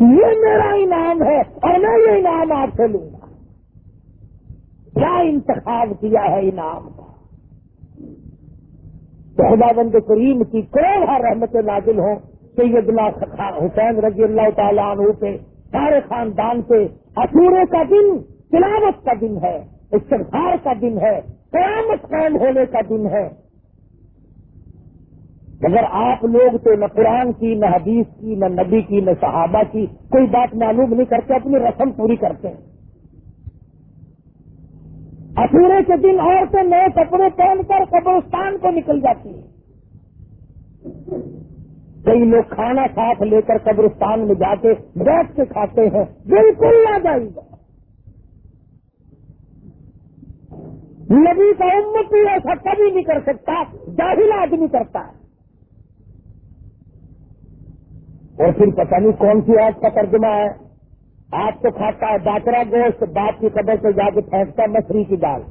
یہ میرا انعام ہے اور میں یہ انعام آپ سے لوں گا۔ کیا انتخاب کیا ہے انعام کا؟ خدا بند کریم کی کوئی رحمت نازل ہو کہ یہ حسین رضی اللہ تعالیٰ عنہ پہ سارے خاندان پہ اصورے کا دن، تلاوت کا دن ہے، استغفار کا دن ہے، قیامت قائم ہونے کا دن ہے۔ مگر آپ لوگ تو نہ قرآن کی، نہ حدیث کی، نہ نبی کی، نہ صحابہ کی کوئی بات معلوم نہیں کرتے، اپنی رسم پوری کرتے ہیں۔ اصورے کے دن عورتیں نئے کپڑے پہن کر قبرستان کو نکل جاتی ہیں۔ کئی لوگ کھانا ساتھ لے کر قبرستان میں جا کے بیٹھ کے کھاتے ہیں۔ بالکل نہ جائے گا نبی کا امت بھی ایسا کبھی نہیں کر سکتا، جاہل آدمی کرتا ہے۔ اور پھر پتہ نہیں کون سی آج کا ترجمہ ہے۔ آپ تو کھاتا ہے ڈاکرا گوشت، باپ کی قبر سے جا کے پھینکتا مچھلی کی دال۔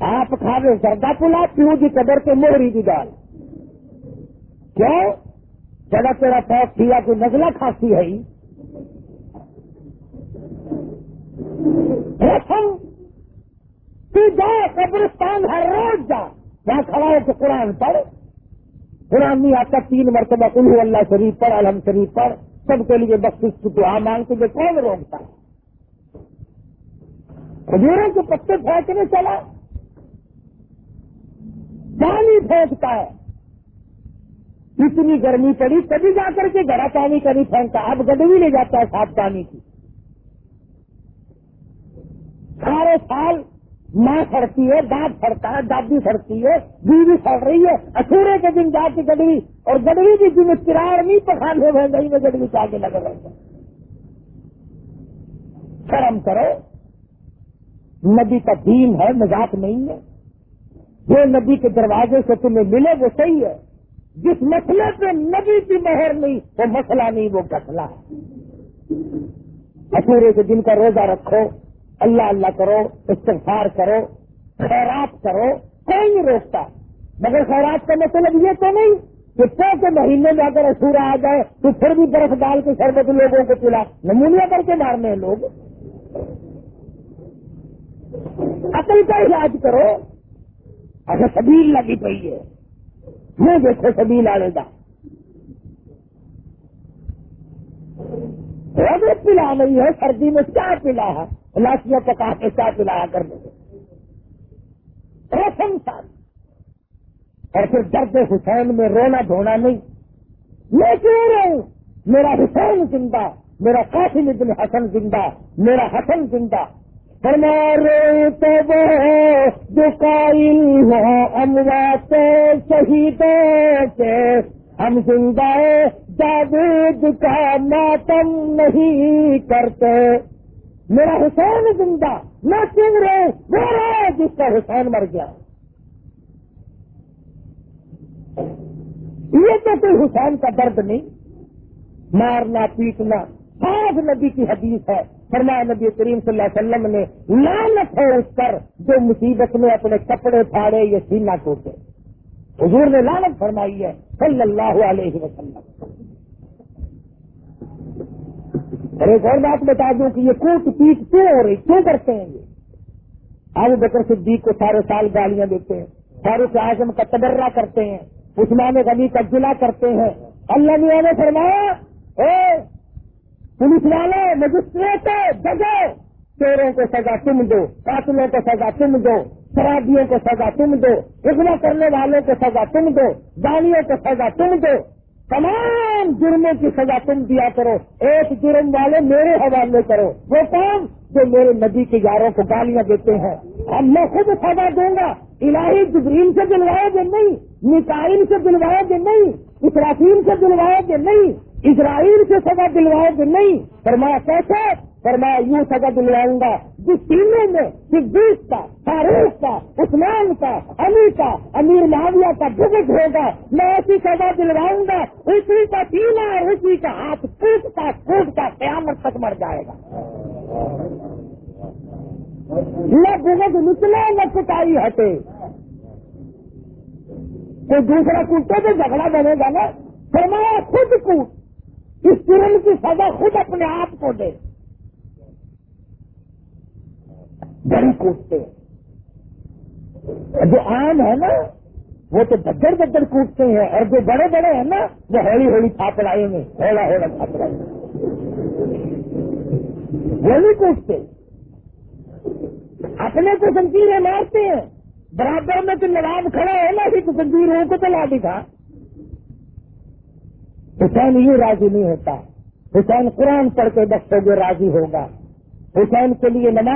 آپ کھا رہے سردا پلا پیو کی قبر کے موہری کی دال۔ کیوں؟ چلا تیرا پاک کیا کوئی نزلہ کھانسی ہے تو جا قبرستان ہر روز جا۔ وہاں کھڑا ہو کے قرآن پڑھ۔ قرآن نہیں آتا، تین مرتبہ انہوں اللہ شریف پر الحم شریف پر، سب کے لیے بخش کی دعا مانگتے ہوئے کون روکتا؟ ہے کھجوروں کے پتے پھینکنے چلا۔ پانی پھینکتا ہے۔ اتنی گرمی پڑی کبھی جا کر کے گڑا پانی کا نہیں پھینکتا۔ اب گدوی لے جاتا ہے صاف پانی کی۔ سارے سال ماں سڑتی ہے، باپ سڑتا ہے، دادی سڑتی ہے، بیوی سڑ رہی ہے اچھورے کے دن جا کے اور گڈوی بھی دن کرار نہیں پکانے ہوئے گئی میں گڈوی کے آگے لگے رہتے شرم کرو۔ نبی کا دین ہے، مذاق نہیں ہے۔ جو نبی کے دروازے سے تمہیں ملے، وہ صحیح ہے۔ جس مسئلے پہ نبی کی مہر نہیں، وہ مسئلہ نہیں، وہ گسلا ہے۔ اچورے کے دن کا روزہ رکھو۔ اللہ اللہ کرو، استغفار کرو، خیرات کرو، کوئی نہیں روکتا۔ مگر خیرات کا مطلب یہ تو نہیں کہ پو کے مہینے میں اگر اصورا آ جائے تو پھر بھی برف ڈال کے شربت لوگوں کو پلا۔ نمونیا کر کے مارنے ہیں لوگ۔ عقل کا علاج کرو۔ اگر سبیل لگی پی ہے یہ دیکھو سبیل آنے کا۔ پلا نہیں ہے، سردی میں کیا پلا ہے۔ لاشیاں پکا کے کیا پلایا کرنے رسم سال اور پھر درد حسین میں رونا دھونا نہیں۔ میں کیوں رہا ہوں میرا حسین زندہ، میرا قاسم ابن حسن زندہ، میرا حسن زندہ۔ ہمارے تو وہ جو قائل ہو اموات شہیدوں کے۔ ہم زندہ جاوید کا ماتم نہیں کرتے۔ میرا حسین زندہ نہ چن رہے وہ رہے جس کا حسین مر گیا۔ یہ تو کوئی حسین کا درد نہیں۔ مارنا، پیٹنا ساز نبی کی حدیث ہے۔ فرمایا نبی کریم صلی اللہ علیہ وسلم نے لالت ہے اس پر جو مصیبت میں اپنے کپڑے پھاڑے یا سینا ٹوٹے۔ حضور نے لالت فرمائی ہے صلی اللہ علیہ وسلم۔ اور ایک اور بات بتا دوں کہ یہ کوٹ پیٹ کیوں ہو رہی؟ کیوں کرتے ہیں یہ؟ آب بکر صدیق کو سارے سال گالیاں دیتے ہیں، فاروق اعظم کا تبرہ کرتے ہیں، عثمان غنی کا ضلع کرتے ہیں۔ اللہ میاں نے فرمایا، اے پولیس والے، مجسٹریٹ جگہ چوروں کو سزا تم دو، قاتلوں کو سزا تم دو، شرابیوں کو سزا تم دو اگلا کرنے والوں کو سزا تم دو گاڑیوں کو سزا تم دو۔ تمام جرموں کی سزا تم دیا کرو، ایک جرم والے میرے حوالے کرو۔ وہ کام جو میرے نبی کے یاروں کو گالیاں دیتے ہیں۔ اب میں خود سزا دوں گا۔ الہی جبرین سے دلوائے گے نہیں نکائن سے دلوائے گے نہیں اسرافیم سے دلوائے گے نہیں، اسرائیل سے سزا دلوائے گے نہیں۔ فرمایا کیسے فرمایا یوں سزا دلواؤں گا جس سینے میں صدیق کا، فاروق کا، عثمان کا، علی کا، امیر معاویہ کا بزٹ ہوگا۔ میں ایسی سزا دلواؤں گا، اسی کا سینا اور اسی کا ہاتھ ٹوٹتا ٹوٹتا قیامت تک مر جائے گا۔ نہ بزٹ نکلے، نہ کٹائی ہٹے۔ کوئی دوسرا کوٹے تو جھگڑا بنے گا نا، فرمایا خود کوٹ اس جرم کی سزا خود اپنے آپ کو دے۔ بڑی کوٹتے جو عام ہے نا، وہ تو بدر بدر کوٹتے ہیں، اور جو بڑے بڑے ہیں نا، وہ ہولی ہولی تھاپڑائیں گے، ہولا ہولا تھاپڑائیں گے۔ وہ نہیں کوٹتے۔ اپنے کو سنکیریں مارتے ہیں۔ برابر میں تو نواب کھڑا ہے نا کہ سنکیروں کو تو لا دکھا حسین یوں راضی نہیں ہوتا۔ حسین قرآن پڑھ کے بچوں گے، راضی ہوگا۔ حسین کے لیے نماز